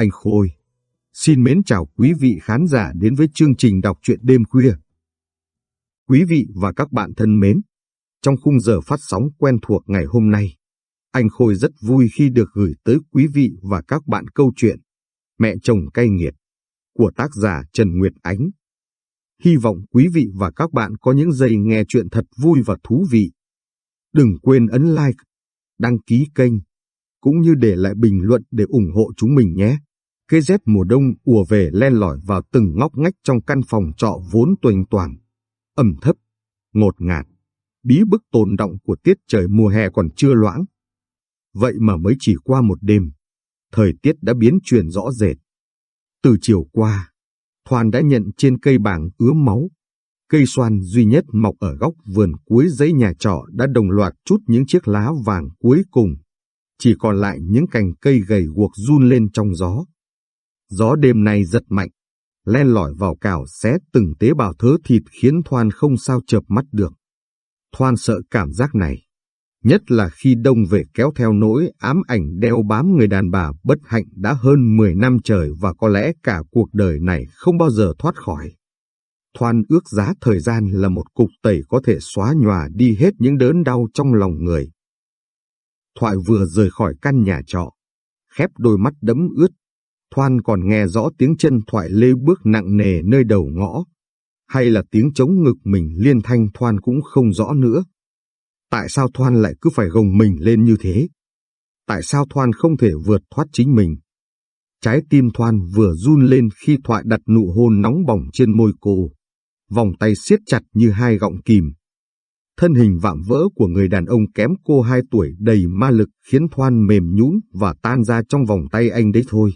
Anh Khôi. Xin mến chào quý vị khán giả đến với chương trình đọc truyện đêm khuya. Quý vị và các bạn thân mến, trong khung giờ phát sóng quen thuộc ngày hôm nay, anh Khôi rất vui khi được gửi tới quý vị và các bạn câu chuyện Mẹ chồng cay nghiệt của tác giả Trần Nguyệt Ánh. Hy vọng quý vị và các bạn có những giây nghe chuyện thật vui và thú vị. Đừng quên ấn like, đăng ký kênh, cũng như để lại bình luận để ủng hộ chúng mình nhé. Cây dép mùa đông ùa về len lỏi vào từng ngóc ngách trong căn phòng trọ vốn tuềnh toàn, ẩm thấp, ngột ngạt, bí bức tồn động của tiết trời mùa hè còn chưa loãng. Vậy mà mới chỉ qua một đêm, thời tiết đã biến chuyển rõ rệt. Từ chiều qua, Thoàn đã nhận trên cây bảng ứa máu. Cây xoan duy nhất mọc ở góc vườn cuối giấy nhà trọ đã đồng loạt chút những chiếc lá vàng cuối cùng. Chỉ còn lại những cành cây gầy guộc run lên trong gió. Gió đêm nay giật mạnh, len lỏi vào cào xé từng tế bào thớ thịt khiến Thoan không sao chợp mắt được. Thoan sợ cảm giác này, nhất là khi đông về kéo theo nỗi ám ảnh đeo bám người đàn bà bất hạnh đã hơn 10 năm trời và có lẽ cả cuộc đời này không bao giờ thoát khỏi. Thoan ước giá thời gian là một cục tẩy có thể xóa nhòa đi hết những đớn đau trong lòng người. Thoại vừa rời khỏi căn nhà trọ, khép đôi mắt đẫm ướt, Thoan còn nghe rõ tiếng chân Thoại lê bước nặng nề nơi đầu ngõ, hay là tiếng chống ngực mình liên thanh Thoan cũng không rõ nữa. Tại sao Thoan lại cứ phải gồng mình lên như thế? Tại sao Thoan không thể vượt thoát chính mình? Trái tim Thoan vừa run lên khi Thoại đặt nụ hôn nóng bỏng trên môi cô, vòng tay siết chặt như hai gọng kìm. Thân hình vạm vỡ của người đàn ông kém cô hai tuổi đầy ma lực khiến Thoan mềm nhũn và tan ra trong vòng tay anh đấy thôi.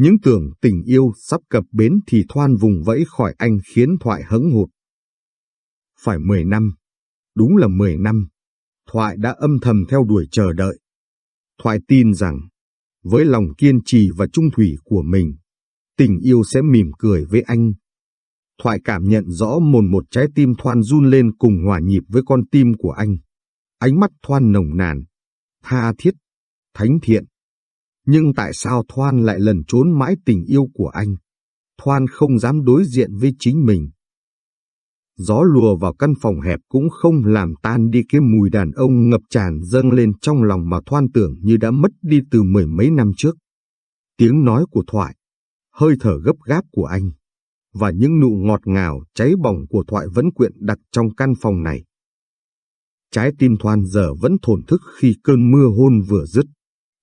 Những tưởng tình yêu sắp cập bến thì Thoan vùng vẫy khỏi anh khiến Thoại hững hụt. Phải mười năm, đúng là mười năm, Thoại đã âm thầm theo đuổi chờ đợi. Thoại tin rằng, với lòng kiên trì và trung thủy của mình, tình yêu sẽ mỉm cười với anh. Thoại cảm nhận rõ mồn một trái tim Thoan run lên cùng hòa nhịp với con tim của anh. Ánh mắt Thoan nồng nàn, tha thiết, thánh thiện. Nhưng tại sao Thoan lại lần trốn mãi tình yêu của anh? Thoan không dám đối diện với chính mình. Gió lùa vào căn phòng hẹp cũng không làm tan đi cái mùi đàn ông ngập tràn dâng lên trong lòng mà Thoan tưởng như đã mất đi từ mười mấy năm trước. Tiếng nói của Thoại, hơi thở gấp gáp của anh, và những nụ ngọt ngào cháy bỏng của Thoại vẫn quyện đặc trong căn phòng này. Trái tim Thoan giờ vẫn thổn thức khi cơn mưa hôn vừa dứt.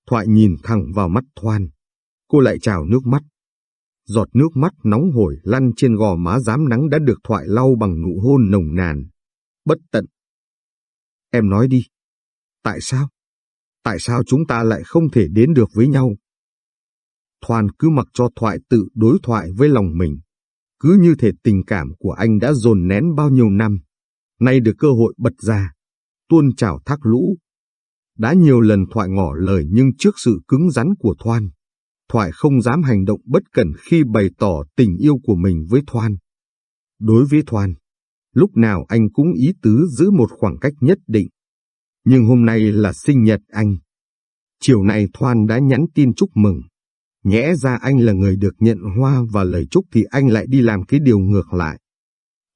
Thoại nhìn thẳng vào mắt Thoan. Cô lại trào nước mắt. Giọt nước mắt nóng hổi lăn trên gò má dám nắng đã được Thoại lau bằng nụ hôn nồng nàn. Bất tận. Em nói đi. Tại sao? Tại sao chúng ta lại không thể đến được với nhau? Thoan cứ mặc cho Thoại tự đối thoại với lòng mình. Cứ như thể tình cảm của anh đã dồn nén bao nhiêu năm. Nay được cơ hội bật ra. Tuôn trào thác lũ, đã nhiều lần Thoại ngỏ lời nhưng trước sự cứng rắn của Thoan, Thoại không dám hành động bất cẩn khi bày tỏ tình yêu của mình với Thoan. Đối với Thoan, lúc nào anh cũng ý tứ giữ một khoảng cách nhất định. Nhưng hôm nay là sinh nhật anh. Chiều nay Thoan đã nhắn tin chúc mừng. Nhẽ ra anh là người được nhận hoa và lời chúc thì anh lại đi làm cái điều ngược lại.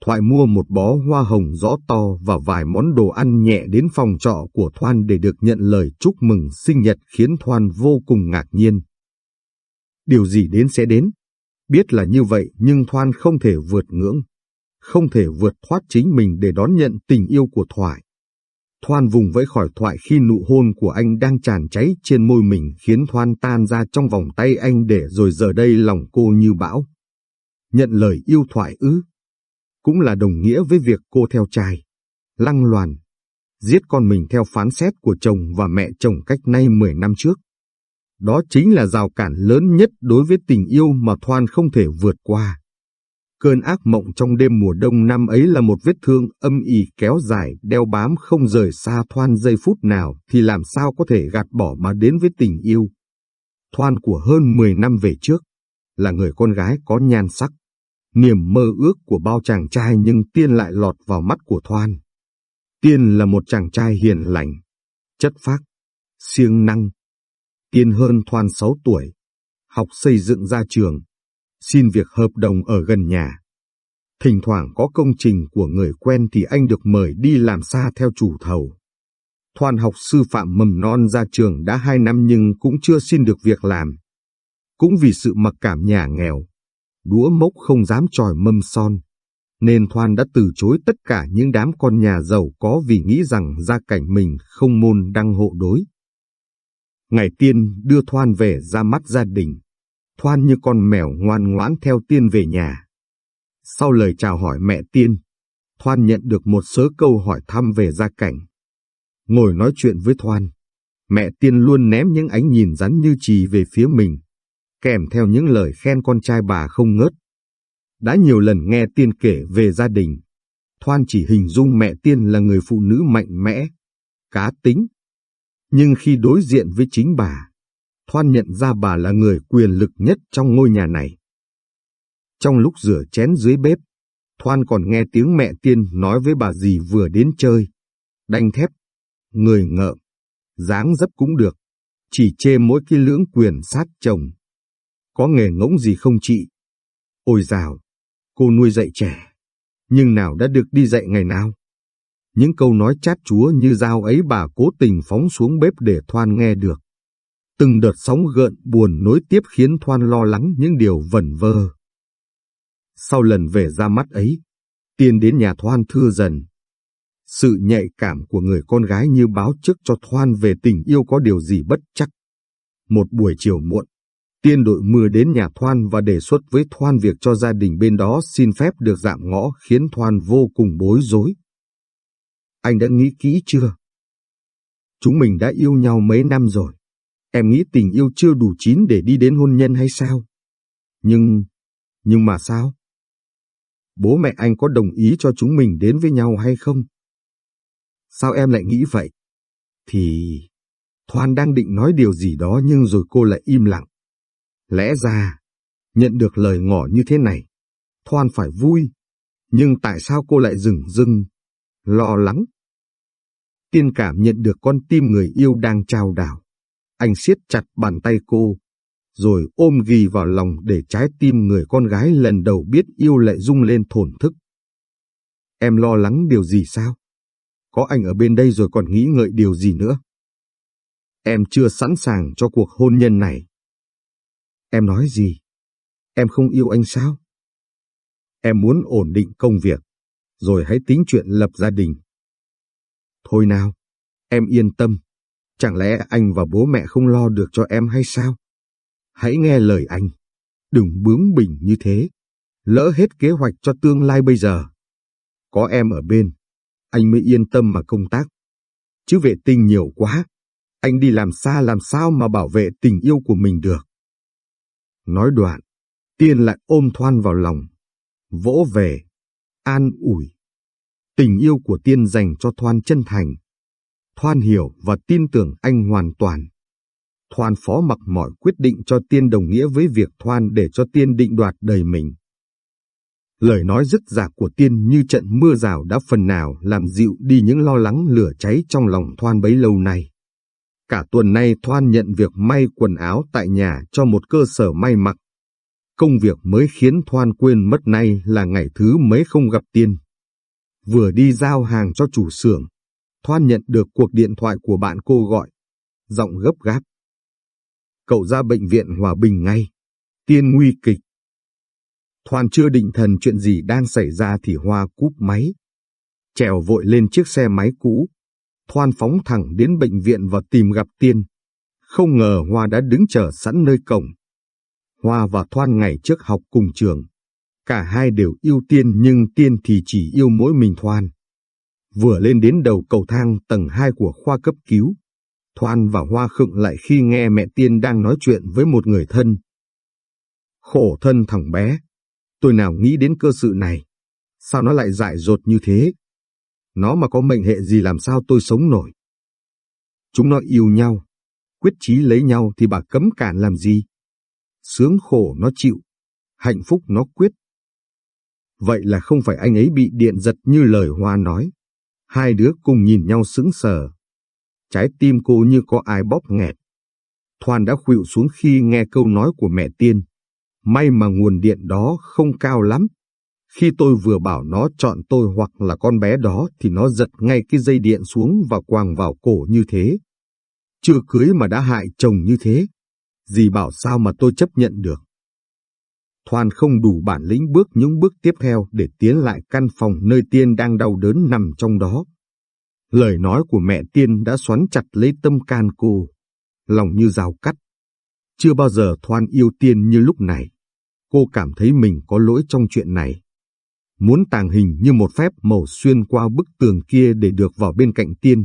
Thoại mua một bó hoa hồng rõ to và vài món đồ ăn nhẹ đến phòng trọ của Thoan để được nhận lời chúc mừng sinh nhật khiến Thoan vô cùng ngạc nhiên. Điều gì đến sẽ đến. Biết là như vậy nhưng Thoan không thể vượt ngưỡng, không thể vượt thoát chính mình để đón nhận tình yêu của Thoại. Thoan vùng vẫy khỏi Thoại khi nụ hôn của anh đang tràn cháy trên môi mình khiến Thoan tan ra trong vòng tay anh để rồi giờ đây lòng cô như bão. Nhận lời yêu Thoại ư cũng là đồng nghĩa với việc cô theo trai, lăng loàn, giết con mình theo phán xét của chồng và mẹ chồng cách nay 10 năm trước. Đó chính là rào cản lớn nhất đối với tình yêu mà Thoan không thể vượt qua. Cơn ác mộng trong đêm mùa đông năm ấy là một vết thương âm ỉ kéo dài, đeo bám không rời xa Thoan giây phút nào thì làm sao có thể gạt bỏ mà đến với tình yêu. Thoan của hơn 10 năm về trước, là người con gái có nhan sắc, niềm mơ ước của bao chàng trai nhưng Tiên lại lọt vào mắt của Thoan. Tiên là một chàng trai hiền lành, chất phác, siêng năng. Tiên hơn Thoan 6 tuổi, học xây dựng ra trường, xin việc hợp đồng ở gần nhà. Thỉnh thoảng có công trình của người quen thì anh được mời đi làm xa theo chủ thầu. Thoan học sư phạm mầm non ra trường đã hai năm nhưng cũng chưa xin được việc làm. Cũng vì sự mặc cảm nhà nghèo, đũa mốc không dám tròi mâm son, nên Thoan đã từ chối tất cả những đám con nhà giàu có vì nghĩ rằng gia cảnh mình không môn đăng hộ đối. Ngày tiên đưa Thoan về ra mắt gia đình, Thoan như con mèo ngoan ngoãn theo tiên về nhà. Sau lời chào hỏi mẹ tiên, Thoan nhận được một số câu hỏi thăm về gia cảnh. Ngồi nói chuyện với Thoan, mẹ tiên luôn ném những ánh nhìn rắn như trì về phía mình, kèm theo những lời khen con trai bà không ngớt. Đã nhiều lần nghe tiên kể về gia đình, Thoan chỉ hình dung mẹ tiên là người phụ nữ mạnh mẽ, cá tính. Nhưng khi đối diện với chính bà, Thoan nhận ra bà là người quyền lực nhất trong ngôi nhà này. Trong lúc rửa chén dưới bếp, Thoan còn nghe tiếng mẹ tiên nói với bà dì vừa đến chơi. Đanh thép, người ngợm, dáng dấp cũng được, chỉ chê mỗi cái lưỡng quyền sát chồng. Có nghề ngỗng gì không chị? Ôi dào, cô nuôi dạy trẻ, nhưng nào đã được đi dạy ngày nào? Những câu nói chát chúa như dao ấy bà cố tình phóng xuống bếp để Thoan nghe được. Từng đợt sóng gợn buồn nối tiếp khiến Thoan lo lắng những điều vẩn vơ. Sau lần về ra mắt ấy, tiên đến nhà Thoan thưa dần. Sự nhạy cảm của người con gái như báo trước cho Thoan về tình yêu có điều gì bất chắc. Một buổi chiều muộn, tiên đội mưa đến nhà Thoan và đề xuất với Thoan việc cho gia đình bên đó xin phép được dạm ngõ khiến Thoan vô cùng bối rối. Anh đã nghĩ kỹ chưa? Chúng mình đã yêu nhau mấy năm rồi. Em nghĩ tình yêu chưa đủ chín để đi đến hôn nhân hay sao? Nhưng, nhưng mà sao? Bố mẹ anh có đồng ý cho chúng mình đến với nhau hay không? Sao em lại nghĩ vậy? Thì... Thoan đang định nói điều gì đó nhưng rồi cô lại im lặng. Lẽ ra, nhận được lời ngỏ như thế này, Thoan phải vui. Nhưng tại sao cô lại dừng dưng, lo lắng? Tiên cảm nhận được con tim người yêu đang trao đảo. Anh siết chặt bàn tay cô, rồi ôm ghi vào lòng để trái tim người con gái lần đầu biết yêu lại rung lên thổn thức. Em lo lắng điều gì sao? Có anh ở bên đây rồi còn nghĩ ngợi điều gì nữa? Em chưa sẵn sàng cho cuộc hôn nhân này. Em nói gì? Em không yêu anh sao? Em muốn ổn định công việc, rồi hãy tính chuyện lập gia đình. Thôi nào, em yên tâm. Chẳng lẽ anh và bố mẹ không lo được cho em hay sao? Hãy nghe lời anh. Đừng bướng bỉnh như thế. Lỡ hết kế hoạch cho tương lai bây giờ. Có em ở bên, anh mới yên tâm mà công tác. Chứ vệ tinh nhiều quá. Anh đi làm xa làm sao mà bảo vệ tình yêu của mình được. Nói đoạn, Tiên lại ôm Thoan vào lòng, vỗ về, an ủi. Tình yêu của Tiên dành cho Thoan chân thành. Thoan hiểu và tin tưởng anh hoàn toàn. Thoan phó mặc mọi quyết định cho Tiên đồng nghĩa với việc Thoan để cho Tiên định đoạt đời mình. Lời nói dứt dạc của Tiên như trận mưa rào đã phần nào làm dịu đi những lo lắng lửa cháy trong lòng Thoan bấy lâu nay. Cả tuần nay Thoan nhận việc may quần áo tại nhà cho một cơ sở may mặc. Công việc mới khiến Thoan quên mất nay là ngày thứ mấy không gặp Tiên. Vừa đi giao hàng cho chủ xưởng, Thoan nhận được cuộc điện thoại của bạn cô gọi. Giọng gấp gáp. Cậu ra bệnh viện Hòa Bình ngay. Tiên nguy kịch. Thoan chưa định thần chuyện gì đang xảy ra thì Hoa cúp máy. Trèo vội lên chiếc xe máy cũ. Thoan phóng thẳng đến bệnh viện và tìm gặp Tiên. Không ngờ Hoa đã đứng chờ sẵn nơi cổng. Hoa và Thoan ngày trước học cùng trường. Cả hai đều yêu Tiên nhưng Tiên thì chỉ yêu mỗi mình Thoan. Vừa lên đến đầu cầu thang tầng 2 của khoa cấp cứu, Thoan và Hoa khựng lại khi nghe mẹ Tiên đang nói chuyện với một người thân. Khổ thân thằng bé, tôi nào nghĩ đến cơ sự này, sao nó lại dại dột như thế? Nó mà có mệnh hệ gì làm sao tôi sống nổi? Chúng nó yêu nhau, quyết chí lấy nhau thì bà cấm cản làm gì? Sướng khổ nó chịu, hạnh phúc nó quyết. Vậy là không phải anh ấy bị điện giật như lời Hoa nói. Hai đứa cùng nhìn nhau sững sờ. Trái tim cô như có ai bóp nghẹt. Thoan đã khuỵu xuống khi nghe câu nói của mẹ Tiên. May mà nguồn điện đó không cao lắm. Khi tôi vừa bảo nó chọn tôi hoặc là con bé đó thì nó giật ngay cái dây điện xuống và quàng vào cổ như thế. Chưa cưới mà đã hại chồng như thế. Dì bảo sao mà tôi chấp nhận được. Thoan không đủ bản lĩnh bước những bước tiếp theo để tiến lại căn phòng nơi Tiên đang đau đớn nằm trong đó. Lời nói của mẹ Tiên đã xoắn chặt lấy tâm can cô, lòng như rào cắt. Chưa bao giờ Thoan yêu Tiên như lúc này. Cô cảm thấy mình có lỗi trong chuyện này. Muốn tàng hình như một phép màu xuyên qua bức tường kia để được vào bên cạnh Tiên,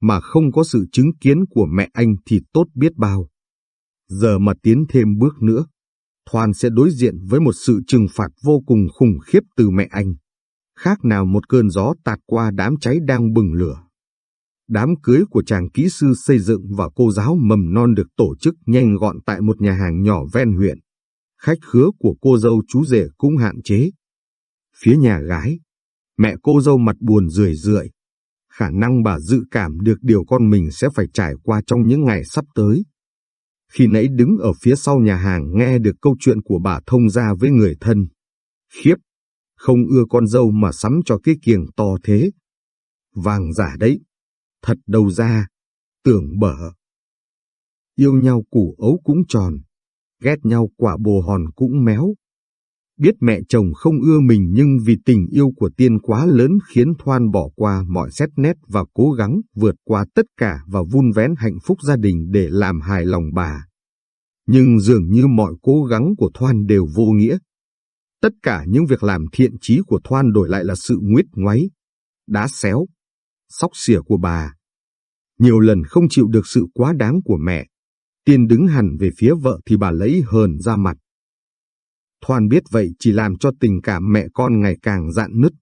mà không có sự chứng kiến của mẹ anh thì tốt biết bao. Giờ mà tiến thêm bước nữa, Thoan sẽ đối diện với một sự trừng phạt vô cùng khủng khiếp từ mẹ anh. Khác nào một cơn gió tạt qua đám cháy đang bừng lửa. Đám cưới của chàng kỹ sư xây dựng và cô giáo mầm non được tổ chức nhanh gọn tại một nhà hàng nhỏ ven huyện. Khách khứa của cô dâu chú rể cũng hạn chế. Phía nhà gái, mẹ cô dâu mặt buồn rười rượi. Khả năng bà dự cảm được điều con mình sẽ phải trải qua trong những ngày sắp tới. Khi nãy đứng ở phía sau nhà hàng nghe được câu chuyện của bà thông ra với người thân. Khiếp, không ưa con dâu mà sắm cho cái kiềng to thế. Vàng giả đấy, thật đầu ra, tưởng bở. Yêu nhau củ ấu cũng tròn, ghét nhau quả bồ hòn cũng méo. Biết mẹ chồng không ưa mình nhưng vì tình yêu của tiên quá lớn khiến Thoan bỏ qua mọi xét nét và cố gắng vượt qua tất cả và vun vén hạnh phúc gia đình để làm hài lòng bà. Nhưng dường như mọi cố gắng của Thoan đều vô nghĩa. Tất cả những việc làm thiện chí của Thoan đổi lại là sự nguyết ngoáy, đá xéo, sóc xỉa của bà. Nhiều lần không chịu được sự quá đáng của mẹ, tiên đứng hẳn về phía vợ thì bà lấy hờn ra mặt. Thoan biết vậy chỉ làm cho tình cảm mẹ con ngày càng dạn nứt.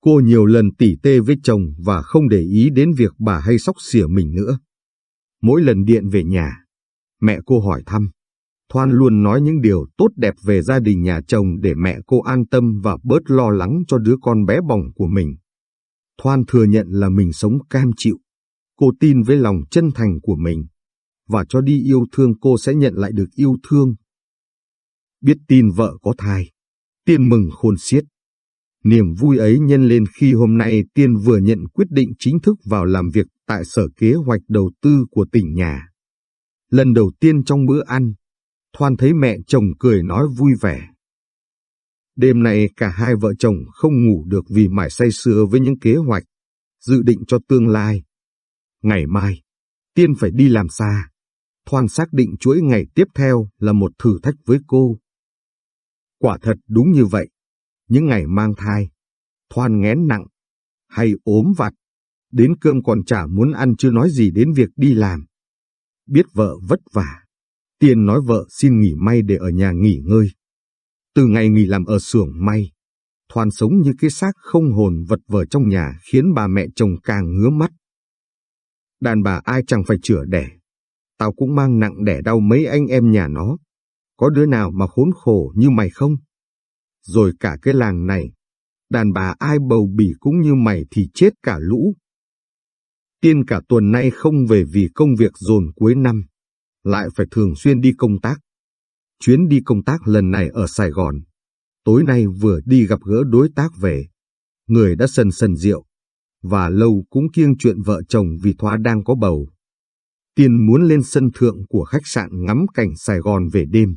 Cô nhiều lần tỉ tê với chồng và không để ý đến việc bà hay sóc xỉa mình nữa. Mỗi lần điện về nhà, mẹ cô hỏi thăm. Thoan luôn nói những điều tốt đẹp về gia đình nhà chồng để mẹ cô an tâm và bớt lo lắng cho đứa con bé bỏng của mình. Thoan thừa nhận là mình sống cam chịu. Cô tin với lòng chân thành của mình. Và cho đi yêu thương cô sẽ nhận lại được yêu thương biết tin vợ có thai. Tiên mừng khôn xiết. Niềm vui ấy nhân lên khi hôm nay Tiên vừa nhận quyết định chính thức vào làm việc tại sở kế hoạch đầu tư của tỉnh nhà. Lần đầu tiên trong bữa ăn, Thoan thấy mẹ chồng cười nói vui vẻ. Đêm nay cả hai vợ chồng không ngủ được vì mải say sưa với những kế hoạch, dự định cho tương lai. Ngày mai, Tiên phải đi làm xa. Thoan xác định chuỗi ngày tiếp theo là một thử thách với cô. Quả thật đúng như vậy. Những ngày mang thai, thoan ngén nặng, hay ốm vặt, đến cơm còn chả muốn ăn chưa nói gì đến việc đi làm. Biết vợ vất vả, Tiên nói vợ xin nghỉ may để ở nhà nghỉ ngơi. Từ ngày nghỉ làm ở xưởng may, Thoan sống như cái xác không hồn vật vờ trong nhà khiến bà mẹ chồng càng ngứa mắt. Đàn bà ai chẳng phải chữa đẻ. Tao cũng mang nặng đẻ đau mấy anh em nhà nó có đứa nào mà khốn khổ như mày không? Rồi cả cái làng này, đàn bà ai bầu bỉ cũng như mày thì chết cả lũ. Tiên cả tuần nay không về vì công việc dồn cuối năm, lại phải thường xuyên đi công tác. Chuyến đi công tác lần này ở Sài Gòn, tối nay vừa đi gặp gỡ đối tác về, người đã sần sần rượu, và lâu cũng kiêng chuyện vợ chồng vì Thoa đang có bầu. Tiên muốn lên sân thượng của khách sạn ngắm cảnh Sài Gòn về đêm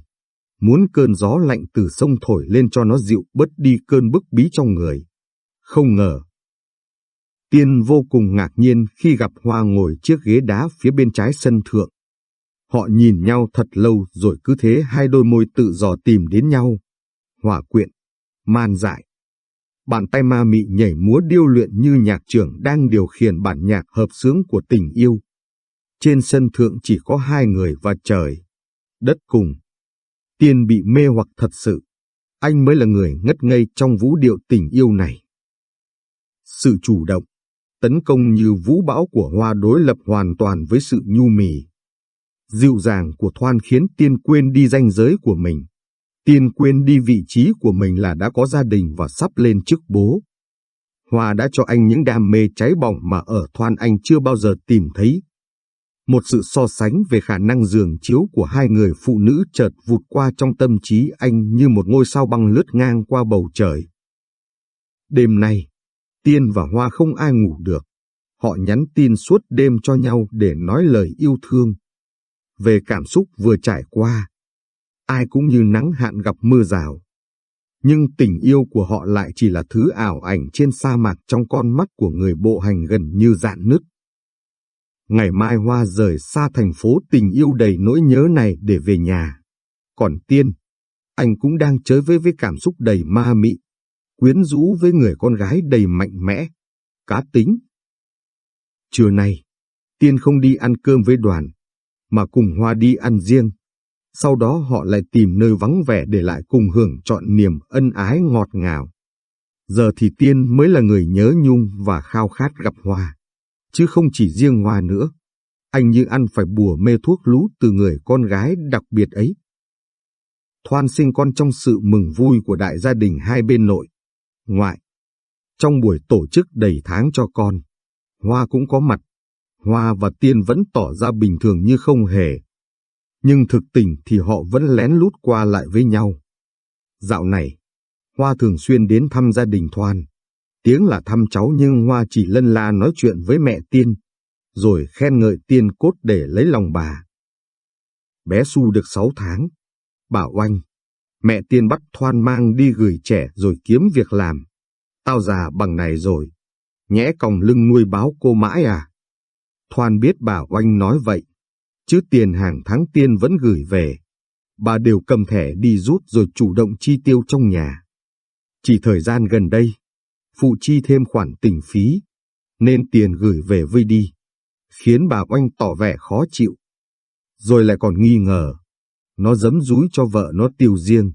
muốn cơn gió lạnh từ sông thổi lên cho nó dịu bớt đi cơn bức bí trong người. Không ngờ. Tiên vô cùng ngạc nhiên khi gặp Hoa ngồi chiếc ghế đá phía bên trái sân thượng. Họ nhìn nhau thật lâu rồi cứ thế hai đôi môi tự dò tìm đến nhau. Hòa quyện, man dại. Bàn tay ma mị nhảy múa điêu luyện như nhạc trưởng đang điều khiển bản nhạc hợp sướng của tình yêu. Trên sân thượng chỉ có hai người và trời, đất cùng. Tiên bị mê hoặc thật sự. Anh mới là người ngất ngây trong vũ điệu tình yêu này. Sự chủ động, tấn công như vũ bão của hoa đối lập hoàn toàn với sự nhu mì. Dịu dàng của Thoan khiến Tiên quên đi danh giới của mình. Tiên quên đi vị trí của mình là đã có gia đình và sắp lên chức bố. Hoa đã cho anh những đam mê cháy bỏng mà ở Thoan anh chưa bao giờ tìm thấy. Một sự so sánh về khả năng giường chiếu của hai người phụ nữ chợt vụt qua trong tâm trí anh như một ngôi sao băng lướt ngang qua bầu trời. Đêm nay, Tiên và Hoa không ai ngủ được. Họ nhắn tin suốt đêm cho nhau để nói lời yêu thương. Về cảm xúc vừa trải qua, ai cũng như nắng hạn gặp mưa rào. Nhưng tình yêu của họ lại chỉ là thứ ảo ảnh trên sa mạc trong con mắt của người bộ hành gần như dạn nứt. Ngày mai Hoa rời xa thành phố tình yêu đầy nỗi nhớ này để về nhà. Còn Tiên, anh cũng đang chơi với với cảm xúc đầy ma mị, quyến rũ với người con gái đầy mạnh mẽ, cá tính. Trưa nay, Tiên không đi ăn cơm với đoàn, mà cùng Hoa đi ăn riêng. Sau đó họ lại tìm nơi vắng vẻ để lại cùng hưởng trọn niềm ân ái ngọt ngào. Giờ thì Tiên mới là người nhớ nhung và khao khát gặp Hoa chứ không chỉ riêng Hoa nữa. Anh như ăn phải bùa mê thuốc lú từ người con gái đặc biệt ấy. Thoan sinh con trong sự mừng vui của đại gia đình hai bên nội, ngoại. Trong buổi tổ chức đầy tháng cho con, Hoa cũng có mặt. Hoa và Tiên vẫn tỏ ra bình thường như không hề. Nhưng thực tình thì họ vẫn lén lút qua lại với nhau. Dạo này, Hoa thường xuyên đến thăm gia đình Thoan. Tiếng là thăm cháu nhưng Hoa chỉ lân la nói chuyện với mẹ Tiên, rồi khen ngợi Tiên cốt để lấy lòng bà. Bé Su được 6 tháng. Bảo oanh, mẹ Tiên bắt Thoan mang đi gửi trẻ rồi kiếm việc làm. Tao già bằng này rồi, nhẽ còng lưng nuôi báo cô mãi à? Thoan biết bà oanh nói vậy, chứ tiền hàng tháng Tiên vẫn gửi về. Bà đều cầm thẻ đi rút rồi chủ động chi tiêu trong nhà. Chỉ thời gian gần đây, phụ chi thêm khoản tình phí, nên tiền gửi về vơi đi, khiến bà Oanh tỏ vẻ khó chịu. Rồi lại còn nghi ngờ, nó dấm dúi cho vợ nó tiêu riêng.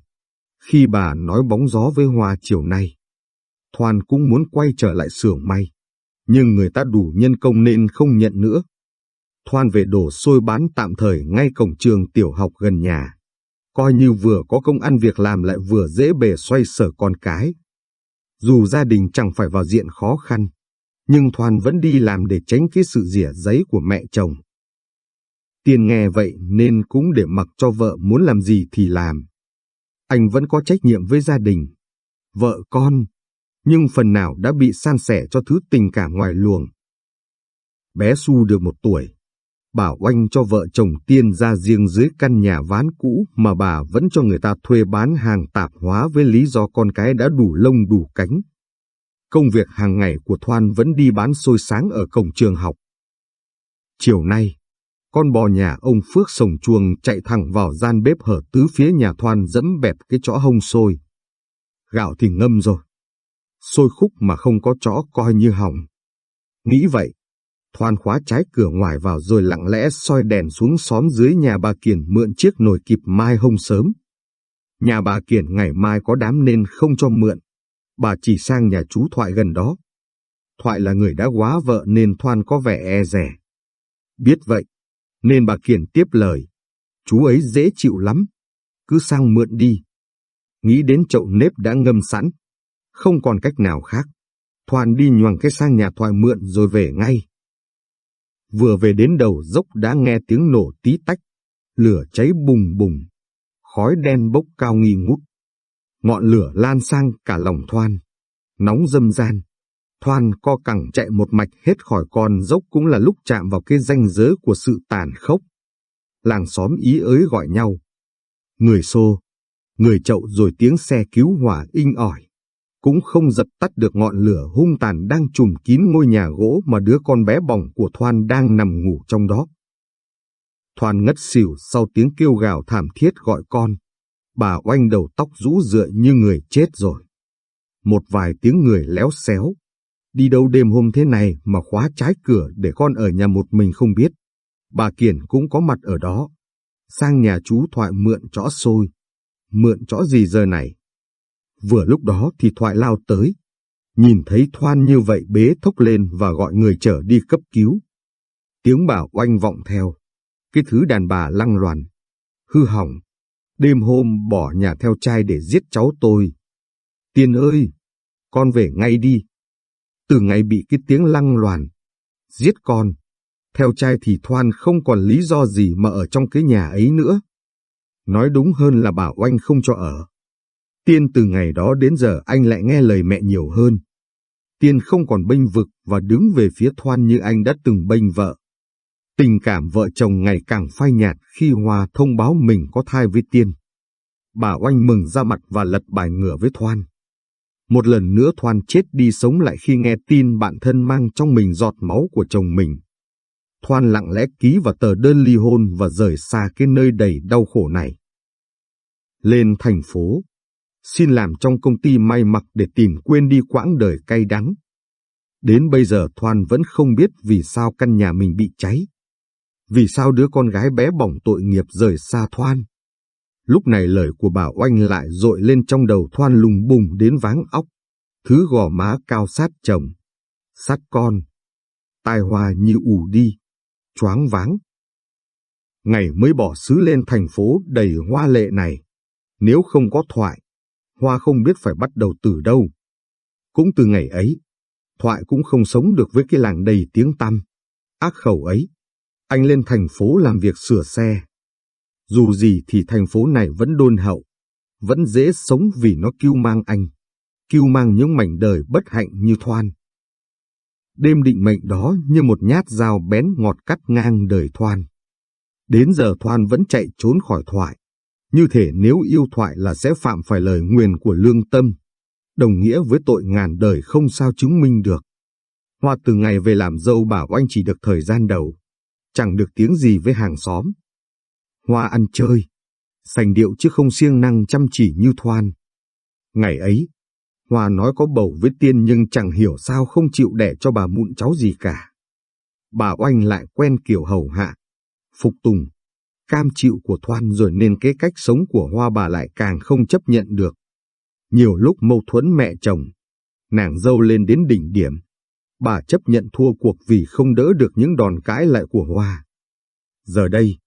Khi bà nói bóng gió với Hoa chiều nay, Thoan cũng muốn quay trở lại xưởng may, nhưng người ta đủ nhân công nên không nhận nữa. Thoan về đổ xôi bán tạm thời ngay cổng trường tiểu học gần nhà, coi như vừa có công ăn việc làm lại vừa dễ bề xoay sở con cái. Dù gia đình chẳng phải vào diện khó khăn, nhưng Thoan vẫn đi làm để tránh cái sự rỉa giấy của mẹ chồng. Tiền nghe vậy nên cũng để mặc cho vợ muốn làm gì thì làm. Anh vẫn có trách nhiệm với gia đình, vợ con, nhưng phần nào đã bị san sẻ cho thứ tình cảm ngoài luồng. Bé Su được một tuổi, bảo oanh cho vợ chồng tiên ra riêng dưới căn nhà ván cũ mà bà vẫn cho người ta thuê bán hàng tạp hóa với lý do con cái đã đủ lông đủ cánh. Công việc hàng ngày của Thoan vẫn đi bán xôi sáng ở cổng trường học. Chiều nay, con bò nhà ông Phước sồng chuồng chạy thẳng vào gian bếp hở tứ phía nhà Thoan dẫm bẹp cái chõ hông sôi. Gạo thì ngâm rồi. Sôi khúc mà không có chõ coi như hỏng. Nghĩ vậy, Thoan khóa trái cửa ngoài vào rồi lặng lẽ soi đèn xuống xóm dưới nhà bà Kiền mượn chiếc nồi kịp mai hông sớm. Nhà bà Kiền ngày mai có đám nên không cho mượn. Bà chỉ sang nhà chú Thoại gần đó. Thoại là người đã quá vợ nên Thoan có vẻ e rẻ. Biết vậy, nên bà Kiền tiếp lời. Chú ấy dễ chịu lắm, cứ sang mượn đi. Nghĩ đến chậu nếp đã ngâm sẵn, không còn cách nào khác. Thoan đi nhoằng cái sang nhà Thoại mượn rồi về ngay. Vừa về đến đầu dốc đã nghe tiếng nổ tí tách, lửa cháy bùng bùng, khói đen bốc cao nghi ngút. Ngọn lửa lan sang cả lòng Thoan, nóng dâm gian. Thoan co cẳng chạy một mạch hết khỏi con dốc cũng là lúc chạm vào cái ranh giới của sự tàn khốc. Làng xóm ý ới gọi nhau. Người xô, người chậu rồi tiếng xe cứu hỏa inh ỏi cũng không dập tắt được ngọn lửa hung tàn đang trùm kín ngôi nhà gỗ mà đứa con bé bỏng của Thoan đang nằm ngủ trong đó. Thoan ngất xỉu sau tiếng kêu gào thảm thiết gọi con. Bà oanh đầu tóc rũ rượi như người chết rồi. Một vài tiếng người léo xéo. Đi đâu đêm hôm thế này mà khóa trái cửa để con ở nhà một mình không biết. Bà Kiển cũng có mặt ở đó. Sang nhà chú Thoại mượn chõ xôi. Mượn chõ gì giờ này? Vừa lúc đó thì Thoại lao tới. Nhìn thấy Thoan như vậy bế thốc lên và gọi người chở đi cấp cứu. Tiếng bảo oanh vọng theo. Cái thứ đàn bà lăng loàn. Hư hỏng. Đêm hôm bỏ nhà theo trai để giết cháu tôi. Tiên ơi! Con về ngay đi. Từ ngày bị cái tiếng lăng loàn. Giết con. Theo trai thì Thoan không còn lý do gì mà ở trong cái nhà ấy nữa. Nói đúng hơn là bảo oanh không cho ở. Tiên từ ngày đó đến giờ anh lại nghe lời mẹ nhiều hơn. Tiên không còn bênh vực và đứng về phía Thoan như anh đã từng bênh vợ. Tình cảm vợ chồng ngày càng phai nhạt khi Hoa thông báo mình có thai với Tiên. Bà oanh mừng ra mặt và lật bài ngửa với Thoan. Một lần nữa Thoan chết đi sống lại khi nghe tin bạn thân mang trong mình giọt máu của chồng mình. Thoan lặng lẽ ký vào tờ đơn ly hôn và rời xa cái nơi đầy đau khổ này. Lên thành phố, xin làm trong công ty may mặc để tìm quên đi quãng đời cay đắng. Đến bây giờ Thoan vẫn không biết vì sao căn nhà mình bị cháy. Vì sao đứa con gái bé bỏng tội nghiệp rời xa Thoan. Lúc này lời của bà Oanh lại dội lên trong đầu Thoan lùng bùng đến váng óc. Thứ gò má cao sát chồng, sát con. Tai hoa như ù đi, choáng váng. Ngày mới bỏ xứ lên thành phố đầy hoa lệ này, nếu không có thoại, Hoa không biết phải bắt đầu từ đâu. Cũng từ ngày ấy, Thoại cũng không sống được với cái làng đầy tiếng tăm, ác khẩu ấy. Anh lên thành phố làm việc sửa xe. Dù gì thì thành phố này vẫn đôn hậu, vẫn dễ sống vì nó kêu mang anh, kêu mang những mảnh đời bất hạnh như Thoan. Đêm định mệnh đó như một nhát dao bén ngọt cắt ngang đời Thoan. Đến giờ Thoan vẫn chạy trốn khỏi Thoại. Như thể nếu yêu thoại là sẽ phạm phải lời nguyền của lương tâm, đồng nghĩa với tội ngàn đời không sao chứng minh được. Hoa từ ngày về làm dâu bảo anh chỉ được thời gian đầu, chẳng được tiếng gì với hàng xóm. Hoa ăn chơi, sành điệu chứ không siêng năng chăm chỉ như Thoan. Ngày ấy, Hoa nói có bầu với tiên nhưng chẳng hiểu sao không chịu đẻ cho bà mụn cháu gì cả. Bà oanh lại quen kiểu hầu hạ, phục tùng, cam chịu của Thoan rồi nên cái cách sống của Hoa bà lại càng không chấp nhận được. Nhiều lúc mâu thuẫn mẹ chồng, nàng dâu lên đến đỉnh điểm. Bà chấp nhận thua cuộc vì không đỡ được những đòn cãi lại của Hoa. Giờ đây,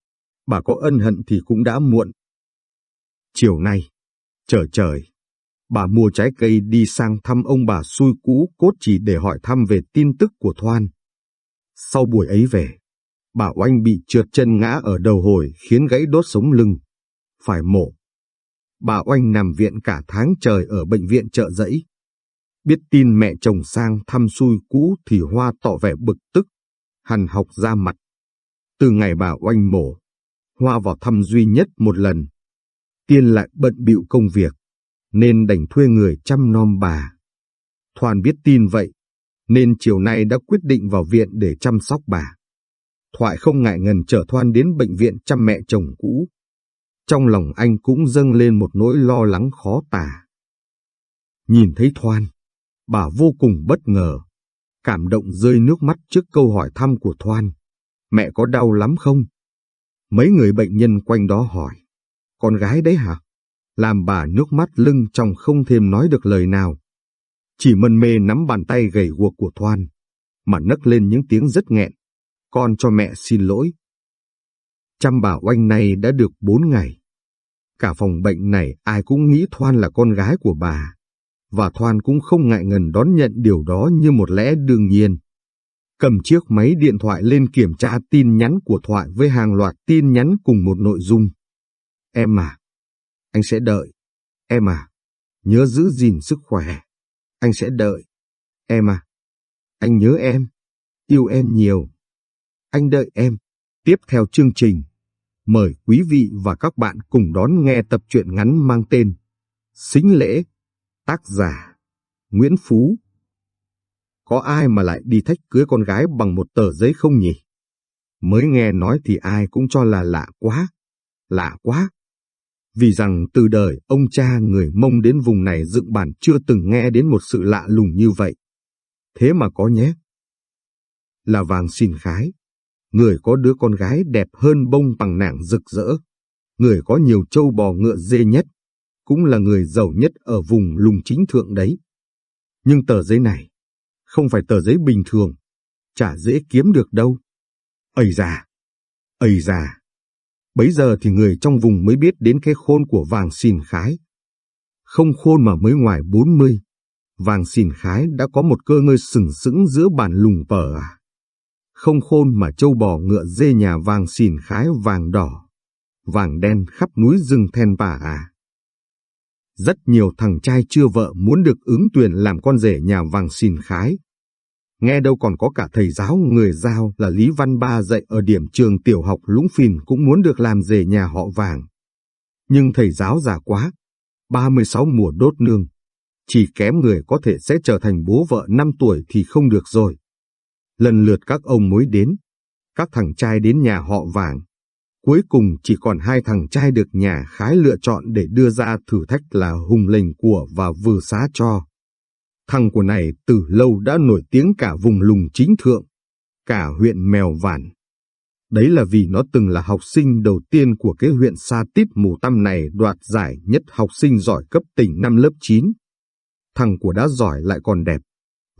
bà có ân hận thì cũng đã muộn. Chiều nay, trời trời, bà mua trái cây đi sang thăm ông bà xui cũ cốt chỉ để hỏi thăm về tin tức của Thoan. Sau buổi ấy về, bà Oanh bị trượt chân ngã ở đầu hồi khiến gãy đốt sống lưng, phải mổ. Bà Oanh nằm viện cả tháng trời ở bệnh viện chợ giấy. Biết tin mẹ chồng sang thăm xui cũ thì Hoa tỏ vẻ bực tức, hằn học ra mặt. Từ ngày bà Oanh mổ, Hoa vào thăm duy nhất một lần. Tiên lại bận bịu công việc, nên đành thuê người chăm nom bà. Thoàn biết tin vậy, nên chiều nay đã quyết định vào viện để chăm sóc bà. Thoại không ngại ngần chở Thoan đến bệnh viện chăm mẹ chồng cũ. Trong lòng anh cũng dâng lên một nỗi lo lắng khó tả. Nhìn thấy Thoan, bà vô cùng bất ngờ, cảm động rơi nước mắt trước câu hỏi thăm của Thoan. Mẹ có đau lắm không? Mấy người bệnh nhân quanh đó hỏi. Con gái đấy hả? Làm bà nước mắt lưng trong không thêm nói được lời nào. Chỉ mân mê nắm bàn tay gầy guộc của Thoan, mà nấc lên những tiếng rất nghẹn con cho mẹ xin lỗi. Chăm bà oanh này đã được bốn ngày. Cả phòng bệnh này ai cũng nghĩ Thoan là con gái của bà, và Thoan cũng không ngại ngần đón nhận điều đó như một lẽ đương nhiên. Cầm chiếc máy điện thoại lên kiểm tra tin nhắn của Thoại với hàng loạt tin nhắn cùng một nội dung. Em à, anh sẽ đợi. Em à, nhớ giữ gìn sức khỏe. Anh sẽ đợi. Em à, anh nhớ em, yêu em nhiều. Anh đợi em. Tiếp theo chương trình, mời quý vị và các bạn cùng đón nghe tập truyện ngắn mang tên Xính lễ, tác giả Nguyễn Phú. Có ai mà lại đi thách cưới con gái bằng một tờ giấy không nhỉ? Mới nghe nói thì ai cũng cho là lạ quá, lạ quá. Vì rằng từ đời ông cha người Mông đến vùng này dựng bản chưa từng nghe đến một sự lạ lùng như vậy. Thế mà có nhé. Là vàng xin khái, người có đứa con gái đẹp hơn bông bằng nàng rực rỡ, người có nhiều trâu bò ngựa dê nhất, cũng là người giàu nhất ở vùng lùng chính thượng đấy. Nhưng tờ giấy này, không phải tờ giấy bình thường, chả dễ kiếm được đâu. Ây già, Ây già, bấy giờ thì người trong vùng mới biết đến cái khôn của vàng xìn khái. Không khôn mà mới ngoài bốn mươi, vàng xìn khái đã có một cơ ngơi sừng sững giữa bản lùng pờ à không khôn mà châu bò ngựa dê nhà vàng xìn khái vàng đỏ, vàng đen khắp núi rừng then bà à. Rất nhiều thằng trai chưa vợ muốn được ứng tuyển làm con rể nhà vàng xìn khái. Nghe đâu còn có cả thầy giáo người giao là Lý Văn Ba dạy ở điểm trường tiểu học Lũng Phìn cũng muốn được làm rể nhà họ vàng. Nhưng thầy giáo già quá, 36 mùa đốt nương. Chỉ kém người có thể sẽ trở thành bố vợ 5 tuổi thì không được rồi. Lần lượt các ông mới đến, các thằng trai đến nhà họ vàng. Cuối cùng chỉ còn hai thằng trai được nhà khái lựa chọn để đưa ra thử thách là hùng lệnh của và vừa xá cho. Thằng của này từ lâu đã nổi tiếng cả vùng lùng chính thượng, cả huyện Mèo Vản. Đấy là vì nó từng là học sinh đầu tiên của cái huyện Sa Tít Mù Tâm này đoạt giải nhất học sinh giỏi cấp tỉnh năm lớp 9. Thằng của đã giỏi lại còn đẹp,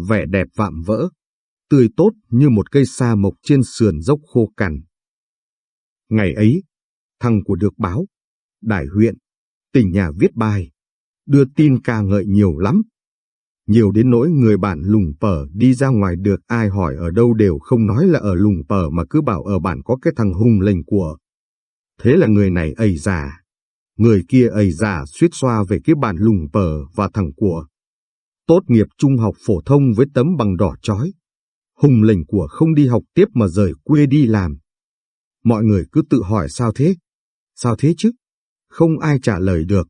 vẻ đẹp vạm vỡ, tươi tốt như một cây sa mộc trên sườn dốc khô cằn. Ngày ấy, thằng của được báo, đại huyện, tỉnh nhà viết bài, đưa tin ca ngợi nhiều lắm. Nhiều đến nỗi người bạn lùng pờ đi ra ngoài được ai hỏi ở đâu đều không nói là ở lùng pờ mà cứ bảo ở bản có cái thằng hùng lệnh của. Thế là người này ầy già, người kia ầy già suýt xoa về cái bản lùng pờ và thằng của. Tốt nghiệp trung học phổ thông với tấm bằng đỏ chói. Hùng lệnh của không đi học tiếp mà rời quê đi làm. Mọi người cứ tự hỏi sao thế? Sao thế chứ? Không ai trả lời được.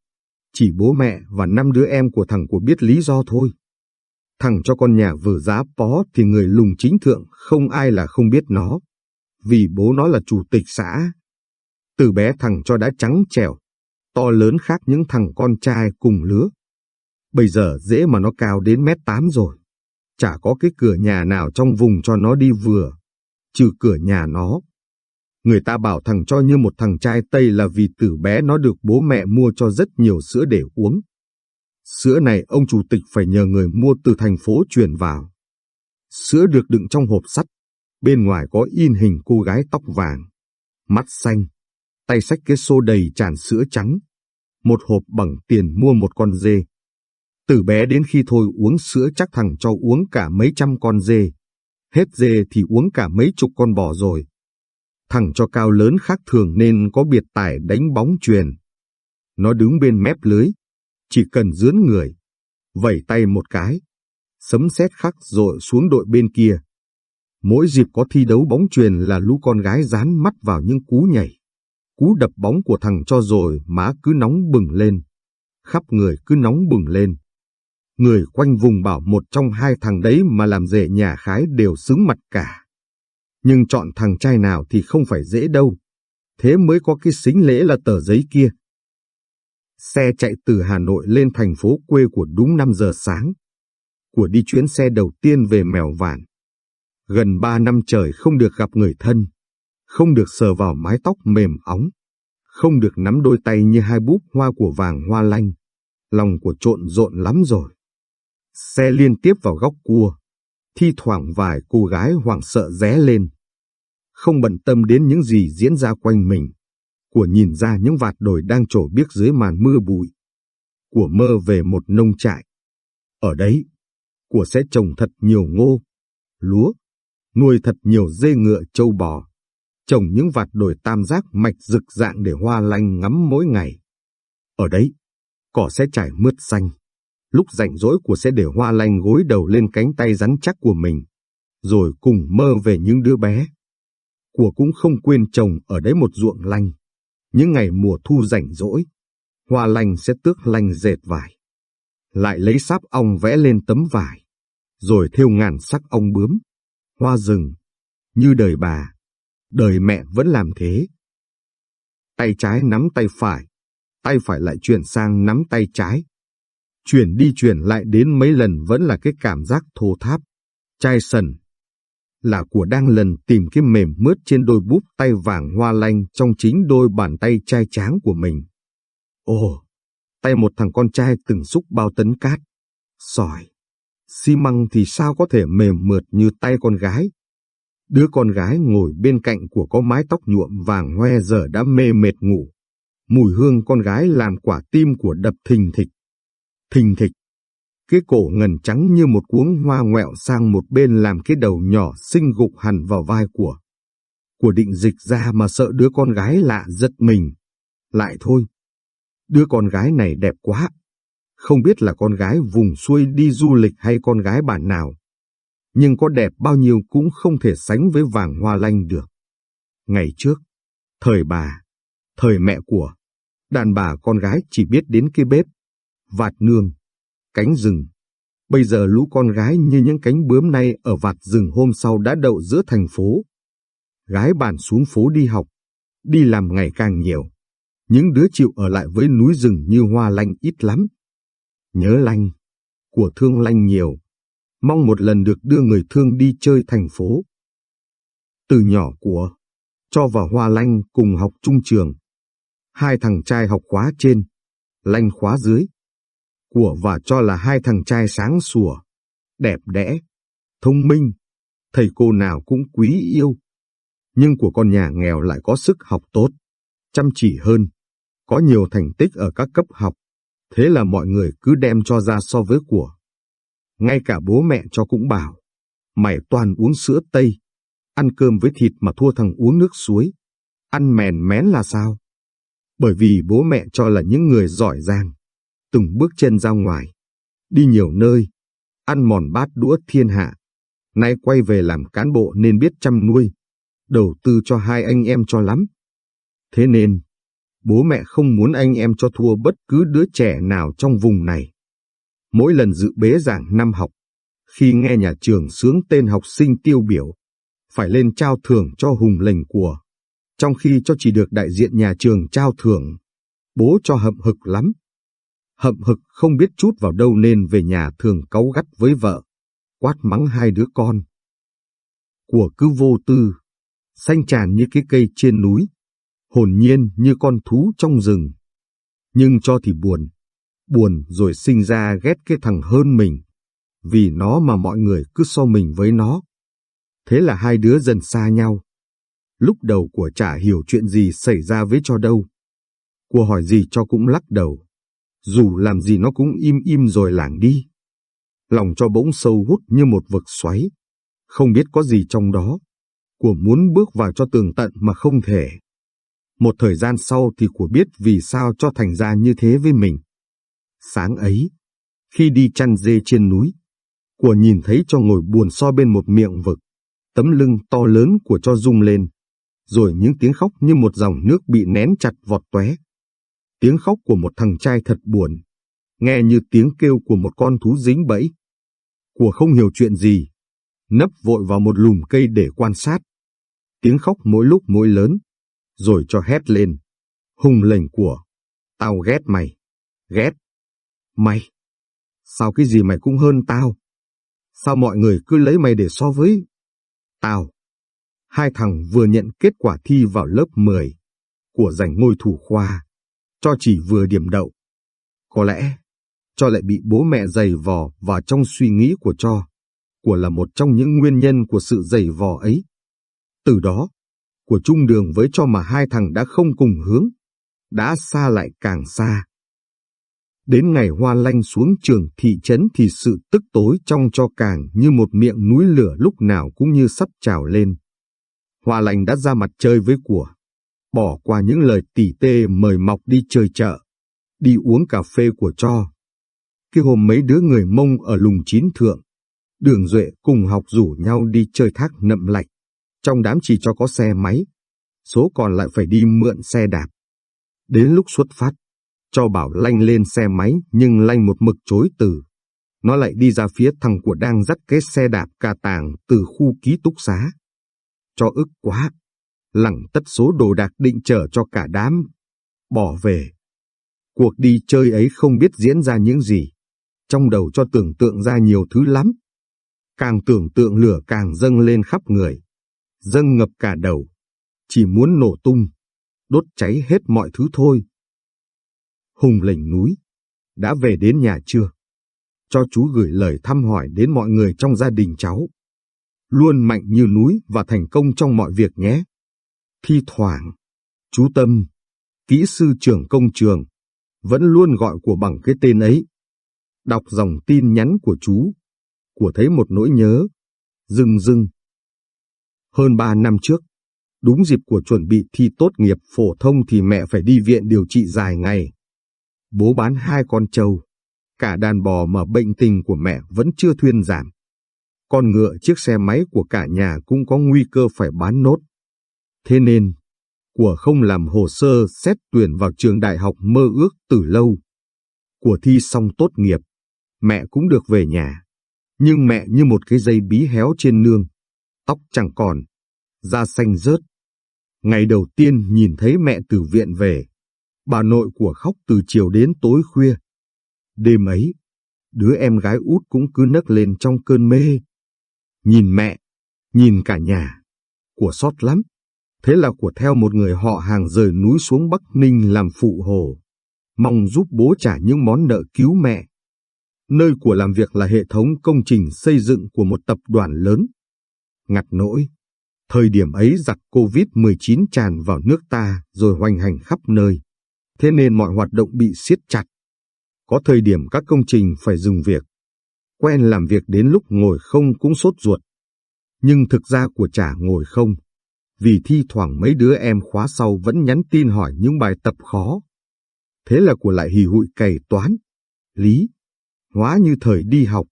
Chỉ bố mẹ và năm đứa em của thằng của biết lý do thôi. Thằng cho con nhà vừa giá bó thì người lùng chính thượng không ai là không biết nó. Vì bố nó là chủ tịch xã. Từ bé thằng cho đã trắng trẻo, to lớn khác những thằng con trai cùng lứa. Bây giờ dễ mà nó cao đến mét tám rồi. Chả có cái cửa nhà nào trong vùng cho nó đi vừa, trừ cửa nhà nó. Người ta bảo thằng cho như một thằng trai Tây là vì từ bé nó được bố mẹ mua cho rất nhiều sữa để uống. Sữa này ông chủ tịch phải nhờ người mua từ thành phố chuyển vào. Sữa được đựng trong hộp sắt, bên ngoài có in hình cô gái tóc vàng, mắt xanh, tay xách cái xô đầy tràn sữa trắng, một hộp bằng tiền mua một con dê. Từ bé đến khi thôi uống sữa chắc thằng cho uống cả mấy trăm con dê. Hết dê thì uống cả mấy chục con bò rồi. Thằng cho cao lớn khác thường nên có biệt tài đánh bóng truyền. Nó đứng bên mép lưới, chỉ cần dướn người, vẩy tay một cái, sấm sét khắc rội xuống đội bên kia. Mỗi dịp có thi đấu bóng truyền là lũ con gái dán mắt vào những cú nhảy. Cú đập bóng của thằng cho rồi má cứ nóng bừng lên. Khắp người cứ nóng bừng lên. Người quanh vùng bảo một trong hai thằng đấy mà làm rể nhà khái đều xứng mặt cả. Nhưng chọn thằng trai nào thì không phải dễ đâu. Thế mới có cái xính lễ là tờ giấy kia. Xe chạy từ Hà Nội lên thành phố quê của đúng 5 giờ sáng. Của đi chuyến xe đầu tiên về Mèo Vạn. Gần 3 năm trời không được gặp người thân. Không được sờ vào mái tóc mềm óng. Không được nắm đôi tay như hai búp hoa của vàng hoa lanh. Lòng của trộn rộn lắm rồi. Xe liên tiếp vào góc cua. Thi thoảng vài cô gái hoảng sợ ré lên. Không bận tâm đến những gì diễn ra quanh mình của nhìn ra những vạt đồi đang trổ biếc dưới màn mưa bụi. Của mơ về một nông trại. Ở đấy, của sẽ trồng thật nhiều ngô, lúa, nuôi thật nhiều dê ngựa trâu bò, trồng những vạt đồi tam giác mạch rực dạng để hoa lanh ngắm mỗi ngày. Ở đấy, cỏ sẽ trải mướt xanh. Lúc rảnh rỗi của sẽ để hoa lanh gối đầu lên cánh tay rắn chắc của mình, rồi cùng mơ về những đứa bé. Của cũng không quên trồng ở đấy một ruộng lanh. Những ngày mùa thu rảnh rỗi, hoa lanh sẽ tước lanh dệt vải. Lại lấy sáp ong vẽ lên tấm vải, rồi thêu ngàn sắc ong bướm, hoa rừng, như đời bà, đời mẹ vẫn làm thế. Tay trái nắm tay phải, tay phải lại chuyển sang nắm tay trái. Chuyển đi chuyển lại đến mấy lần vẫn là cái cảm giác thô tháp, chai sần, là của đang lần tìm cái mềm mướt trên đôi búp tay vàng hoa lanh trong chính đôi bàn tay chai tráng của mình. Ồ, tay một thằng con trai từng xúc bao tấn cát, sỏi, xi măng thì sao có thể mềm mượt như tay con gái. Đứa con gái ngồi bên cạnh của có mái tóc nhuộm vàng hoe giờ đã mê mệt ngủ. Mùi hương con gái làm quả tim của đập thình thịch. Thình thịch, Cái cổ ngần trắng như một cuống hoa ngoẹo sang một bên làm cái đầu nhỏ xinh gục hẳn vào vai của. Của định dịch ra mà sợ đứa con gái lạ giật mình. Lại thôi. Đứa con gái này đẹp quá. Không biết là con gái vùng xuôi đi du lịch hay con gái bản nào. Nhưng có đẹp bao nhiêu cũng không thể sánh với vàng hoa lanh được. Ngày trước, thời bà, thời mẹ của, đàn bà con gái chỉ biết đến cái bếp, vạt nương, cánh rừng. Bây giờ lũ con gái như những cánh bướm nay ở vạt rừng hôm sau đã đậu giữa thành phố. Gái bản xuống phố đi học, đi làm ngày càng nhiều. Những đứa chịu ở lại với núi rừng như hoa lanh ít lắm. Nhớ lanh, của thương lanh nhiều. Mong một lần được đưa người thương đi chơi thành phố. Từ nhỏ của, cho vào hoa lanh cùng học trung trường. Hai thằng trai học khóa trên, lanh khóa dưới của và cho là hai thằng trai sáng sủa, đẹp đẽ, thông minh, thầy cô nào cũng quý yêu. Nhưng của con nhà nghèo lại có sức học tốt, chăm chỉ hơn, có nhiều thành tích ở các cấp học, thế là mọi người cứ đem cho ra so với của. Ngay cả bố mẹ cho cũng bảo, mày toàn uống sữa Tây, ăn cơm với thịt mà thua thằng uống nước suối, ăn mèn mén là sao? Bởi vì bố mẹ cho là những người giỏi giang, từng bước chân ra ngoài, đi nhiều nơi, ăn mòn bát đũa thiên hạ. Nay quay về làm cán bộ nên biết chăm nuôi, đầu tư cho hai anh em cho lắm. Thế nên, bố mẹ không muốn anh em cho thua bất cứ đứa trẻ nào trong vùng này. Mỗi lần dự bế giảng năm học, khi nghe nhà trường sướng tên học sinh tiêu biểu, phải lên trao thưởng cho hùng lệnh của, trong khi cho chỉ được đại diện nhà trường trao thưởng. Bố cho hậm hực lắm hậm hực không biết chút vào đâu nên về nhà thường cáu gắt với vợ, quát mắng hai đứa con. Của cứ vô tư, xanh tràn như cái cây trên núi, hồn nhiên như con thú trong rừng. Nhưng cho thì buồn, buồn rồi sinh ra ghét cái thằng hơn mình, vì nó mà mọi người cứ so mình với nó. Thế là hai đứa dần xa nhau. Lúc đầu của chả hiểu chuyện gì xảy ra với cho đâu. Của hỏi gì cho cũng lắc đầu dù làm gì nó cũng im im rồi lảng đi. Lòng cho bỗng sâu hút như một vực xoáy, không biết có gì trong đó, của muốn bước vào cho tường tận mà không thể. Một thời gian sau thì của biết vì sao cho thành ra như thế với mình. Sáng ấy, khi đi chăn dê trên núi, của nhìn thấy cho ngồi buồn so bên một miệng vực, tấm lưng to lớn của cho rung lên, rồi những tiếng khóc như một dòng nước bị nén chặt vọt tóe. Tiếng khóc của một thằng trai thật buồn, nghe như tiếng kêu của một con thú dính bẫy. Của không hiểu chuyện gì, nấp vội vào một lùm cây để quan sát. Tiếng khóc mỗi lúc mỗi lớn, rồi cho hét lên. Hùng lệnh của, tao ghét mày, ghét. Mày, sao cái gì mày cũng hơn tao? Sao mọi người cứ lấy mày để so với? Tao. Hai thằng vừa nhận kết quả thi vào lớp 10 của giành ngôi thủ khoa cho chỉ vừa điểm đậu. Có lẽ, cho lại bị bố mẹ dày vò và trong suy nghĩ của cho, của là một trong những nguyên nhân của sự dày vò ấy. Từ đó, của chung đường với cho mà hai thằng đã không cùng hướng, đã xa lại càng xa. Đến ngày hoa lanh xuống trường thị trấn thì sự tức tối trong cho càng như một miệng núi lửa lúc nào cũng như sắp trào lên. Hoa lành đã ra mặt chơi với của bỏ qua những lời tỉ tê mời mọc đi chơi chợ, đi uống cà phê của cho. Cái hôm mấy đứa người mông ở lùng chín thượng, đường duệ cùng học rủ nhau đi chơi thác nậm lạch, trong đám chỉ cho có xe máy, số còn lại phải đi mượn xe đạp. Đến lúc xuất phát, cho bảo lanh lên xe máy nhưng lanh một mực chối từ. Nó lại đi ra phía thằng của đang dắt cái xe đạp ca tàng từ khu ký túc xá. Cho ức quá, lẳng tất số đồ đạc định chở cho cả đám, bỏ về. Cuộc đi chơi ấy không biết diễn ra những gì, trong đầu cho tưởng tượng ra nhiều thứ lắm. Càng tưởng tượng lửa càng dâng lên khắp người, dâng ngập cả đầu, chỉ muốn nổ tung, đốt cháy hết mọi thứ thôi. Hùng lệnh núi, đã về đến nhà chưa? Cho chú gửi lời thăm hỏi đến mọi người trong gia đình cháu. Luôn mạnh như núi và thành công trong mọi việc nhé. Thi thoảng, chú Tâm, kỹ sư trưởng công trường, vẫn luôn gọi của bằng cái tên ấy. Đọc dòng tin nhắn của chú, của thấy một nỗi nhớ, rưng rưng. Hơn ba năm trước, đúng dịp của chuẩn bị thi tốt nghiệp phổ thông thì mẹ phải đi viện điều trị dài ngày. Bố bán hai con trâu, cả đàn bò mà bệnh tình của mẹ vẫn chưa thuyên giảm. Con ngựa chiếc xe máy của cả nhà cũng có nguy cơ phải bán nốt. Thế nên, của không làm hồ sơ xét tuyển vào trường đại học mơ ước từ lâu. Của thi xong tốt nghiệp, mẹ cũng được về nhà. Nhưng mẹ như một cái dây bí héo trên nương, tóc chẳng còn, da xanh rớt. Ngày đầu tiên nhìn thấy mẹ từ viện về, bà nội của khóc từ chiều đến tối khuya. Đêm ấy, đứa em gái út cũng cứ nấc lên trong cơn mê. Nhìn mẹ, nhìn cả nhà, của xót lắm. Thế là của theo một người họ hàng rời núi xuống Bắc Ninh làm phụ hồ, mong giúp bố trả những món nợ cứu mẹ. Nơi của làm việc là hệ thống công trình xây dựng của một tập đoàn lớn. Ngặt nỗi, thời điểm ấy giặc Covid-19 tràn vào nước ta rồi hoành hành khắp nơi. Thế nên mọi hoạt động bị siết chặt. Có thời điểm các công trình phải dừng việc. Quen làm việc đến lúc ngồi không cũng sốt ruột. Nhưng thực ra của trả ngồi không vì thi thoảng mấy đứa em khóa sau vẫn nhắn tin hỏi những bài tập khó. Thế là của lại hì hụi cày toán, lý, hóa như thời đi học.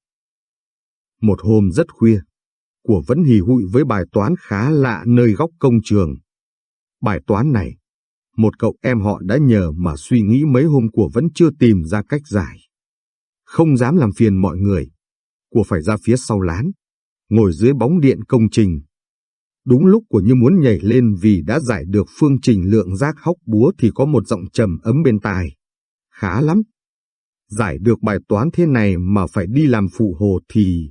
Một hôm rất khuya, của vẫn hì hụi với bài toán khá lạ nơi góc công trường. Bài toán này, một cậu em họ đã nhờ mà suy nghĩ mấy hôm của vẫn chưa tìm ra cách giải. Không dám làm phiền mọi người, của phải ra phía sau lán, ngồi dưới bóng điện công trình, Đúng lúc của như muốn nhảy lên vì đã giải được phương trình lượng giác hóc búa thì có một giọng trầm ấm bên tai. Khá lắm. Giải được bài toán thế này mà phải đi làm phụ hồ thì...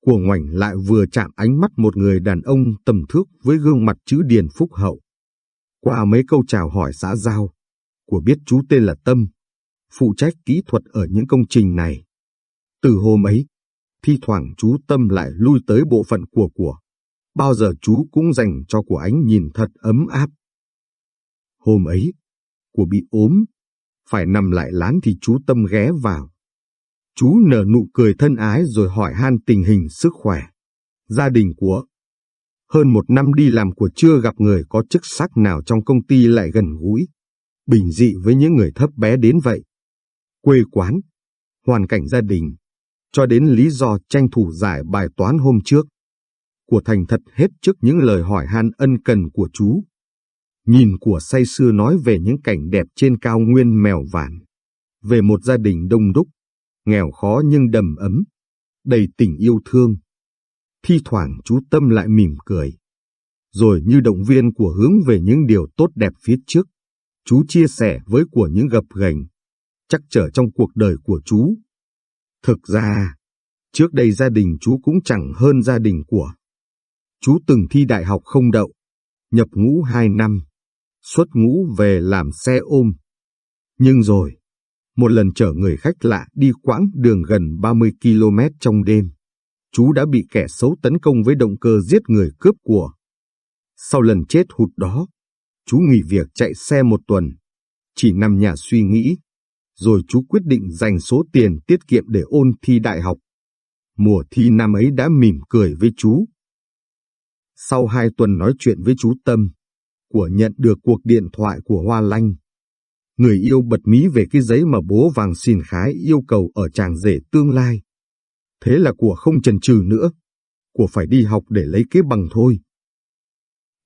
Của ngoảnh lại vừa chạm ánh mắt một người đàn ông tầm thước với gương mặt chữ điền phúc hậu. Qua mấy câu chào hỏi xã giao, của biết chú tên là Tâm, phụ trách kỹ thuật ở những công trình này. Từ hôm ấy, thi thoảng chú Tâm lại lui tới bộ phận của của bao giờ chú cũng dành cho của ánh nhìn thật ấm áp. Hôm ấy, của bị ốm, phải nằm lại lán thì chú Tâm ghé vào. Chú nở nụ cười thân ái rồi hỏi han tình hình sức khỏe. Gia đình của hơn một năm đi làm của chưa gặp người có chức sắc nào trong công ty lại gần gũi, bình dị với những người thấp bé đến vậy. Quê quán, hoàn cảnh gia đình, cho đến lý do tranh thủ giải bài toán hôm trước của thành thật hết trước những lời hỏi han ân cần của chú. Nhìn của say xưa nói về những cảnh đẹp trên cao nguyên mèo vàn, về một gia đình đông đúc, nghèo khó nhưng đầm ấm, đầy tình yêu thương. Thi thoảng chú Tâm lại mỉm cười, rồi như động viên của hướng về những điều tốt đẹp phía trước, chú chia sẻ với của những gập ghềnh, chắc trở trong cuộc đời của chú. Thực ra, trước đây gia đình chú cũng chẳng hơn gia đình của Chú từng thi đại học không đậu, nhập ngũ hai năm, xuất ngũ về làm xe ôm. Nhưng rồi, một lần chở người khách lạ đi quãng đường gần 30 km trong đêm, chú đã bị kẻ xấu tấn công với động cơ giết người cướp của. Sau lần chết hụt đó, chú nghỉ việc chạy xe một tuần, chỉ nằm nhà suy nghĩ, rồi chú quyết định dành số tiền tiết kiệm để ôn thi đại học. Mùa thi năm ấy đã mỉm cười với chú, sau hai tuần nói chuyện với chú Tâm, của nhận được cuộc điện thoại của Hoa Lanh. Người yêu bật mí về cái giấy mà bố vàng xin khái yêu cầu ở chàng rể tương lai. Thế là của không chần chừ nữa, của phải đi học để lấy cái bằng thôi.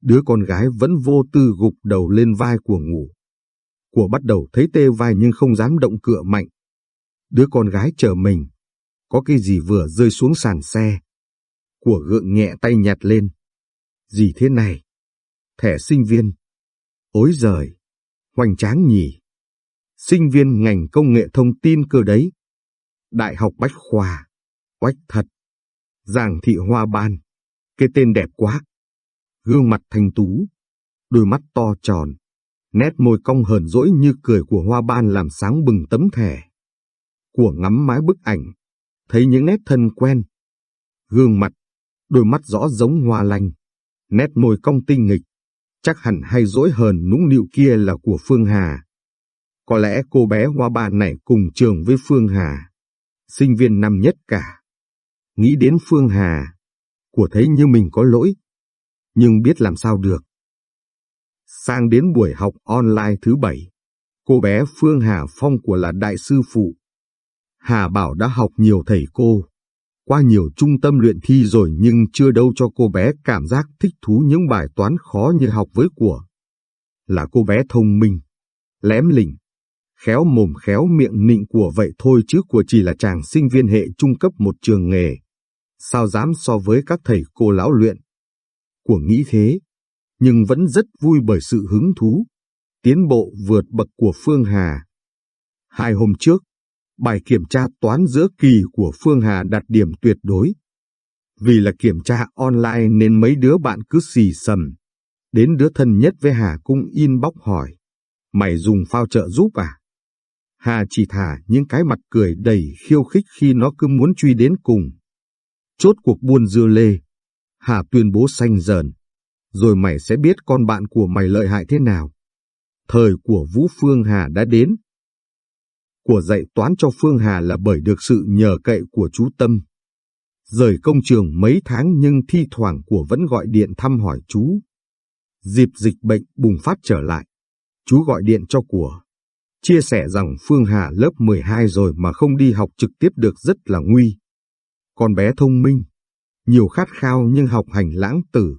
Đứa con gái vẫn vô tư gục đầu lên vai của ngủ. Của bắt đầu thấy tê vai nhưng không dám động cựa mạnh. Đứa con gái chờ mình, có cái gì vừa rơi xuống sàn xe. Của gượng nhẹ tay nhặt lên, gì thế này? Thẻ sinh viên. Ối giời, hoành tráng nhỉ. Sinh viên ngành công nghệ thông tin cơ đấy. Đại học Bách Khoa. Oách thật. Giàng thị hoa ban. Cái tên đẹp quá. Gương mặt thanh tú. Đôi mắt to tròn. Nét môi cong hờn dỗi như cười của hoa ban làm sáng bừng tấm thẻ. Của ngắm mái bức ảnh. Thấy những nét thân quen. Gương mặt. Đôi mắt rõ giống hoa lành, nét môi cong tinh nghịch, chắc hẳn hay dỗi hờn nũng nịu kia là của Phương Hà. Có lẽ cô bé hoa ban này cùng trường với Phương Hà, sinh viên năm nhất cả. Nghĩ đến Phương Hà, của thấy như mình có lỗi, nhưng biết làm sao được. Sang đến buổi học online thứ bảy, cô bé Phương Hà Phong của là đại sư phụ. Hà Bảo đã học nhiều thầy cô, qua nhiều trung tâm luyện thi rồi nhưng chưa đâu cho cô bé cảm giác thích thú những bài toán khó như học với của. Là cô bé thông minh, lém lỉnh, khéo mồm khéo miệng nịnh của vậy thôi chứ của chỉ là chàng sinh viên hệ trung cấp một trường nghề. Sao dám so với các thầy cô lão luyện? Của nghĩ thế, nhưng vẫn rất vui bởi sự hứng thú, tiến bộ vượt bậc của Phương Hà. Hai hôm trước, bài kiểm tra toán giữa kỳ của Phương Hà đạt điểm tuyệt đối. Vì là kiểm tra online nên mấy đứa bạn cứ xì sầm. Đến đứa thân nhất với Hà cũng inbox hỏi. Mày dùng phao trợ giúp à? Hà chỉ thả những cái mặt cười đầy khiêu khích khi nó cứ muốn truy đến cùng. Chốt cuộc buôn dưa lê. Hà tuyên bố xanh dần. Rồi mày sẽ biết con bạn của mày lợi hại thế nào. Thời của Vũ Phương Hà đã đến. Của dạy toán cho Phương Hà là bởi được sự nhờ cậy của chú Tâm. Rời công trường mấy tháng nhưng thi thoảng của vẫn gọi điện thăm hỏi chú. Dịp dịch bệnh bùng phát trở lại, chú gọi điện cho của. Chia sẻ rằng Phương Hà lớp 12 rồi mà không đi học trực tiếp được rất là nguy. Con bé thông minh, nhiều khát khao nhưng học hành lãng tử.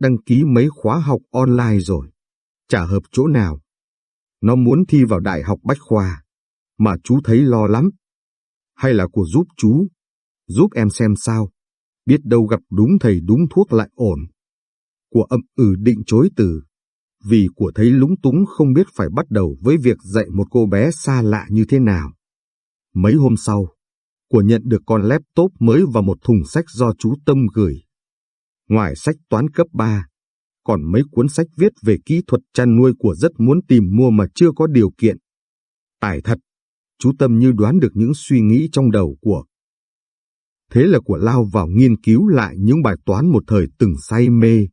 Đăng ký mấy khóa học online rồi. Chả hợp chỗ nào. Nó muốn thi vào đại học Bách Khoa, mà chú thấy lo lắm. Hay là của giúp chú, giúp em xem sao. Biết đâu gặp đúng thầy đúng thuốc lại ổn. Của ậm ừ định chối từ, vì của thấy lúng túng không biết phải bắt đầu với việc dạy một cô bé xa lạ như thế nào. Mấy hôm sau, của nhận được con laptop mới và một thùng sách do chú Tâm gửi. Ngoài sách toán cấp 3, còn mấy cuốn sách viết về kỹ thuật chăn nuôi của rất muốn tìm mua mà chưa có điều kiện. Tài thật, chú Tâm như đoán được những suy nghĩ trong đầu của. Thế là của lao vào nghiên cứu lại những bài toán một thời từng say mê.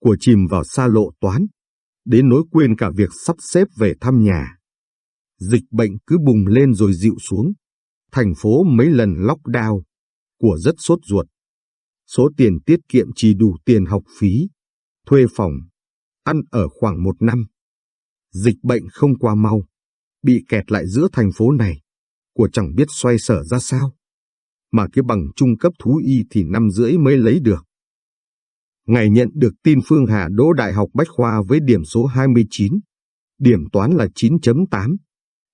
Của chìm vào xa lộ toán, đến nỗi quên cả việc sắp xếp về thăm nhà. Dịch bệnh cứ bùng lên rồi dịu xuống. Thành phố mấy lần lockdown, của rất sốt ruột. Số tiền tiết kiệm chỉ đủ tiền học phí, thuê phòng, ăn ở khoảng một năm. Dịch bệnh không qua mau, bị kẹt lại giữa thành phố này, của chẳng biết xoay sở ra sao. Mà cái bằng trung cấp thú y thì năm rưỡi mới lấy được. Ngày nhận được tin Phương Hà đỗ Đại học Bách Khoa với điểm số 29, điểm toán là 9.8,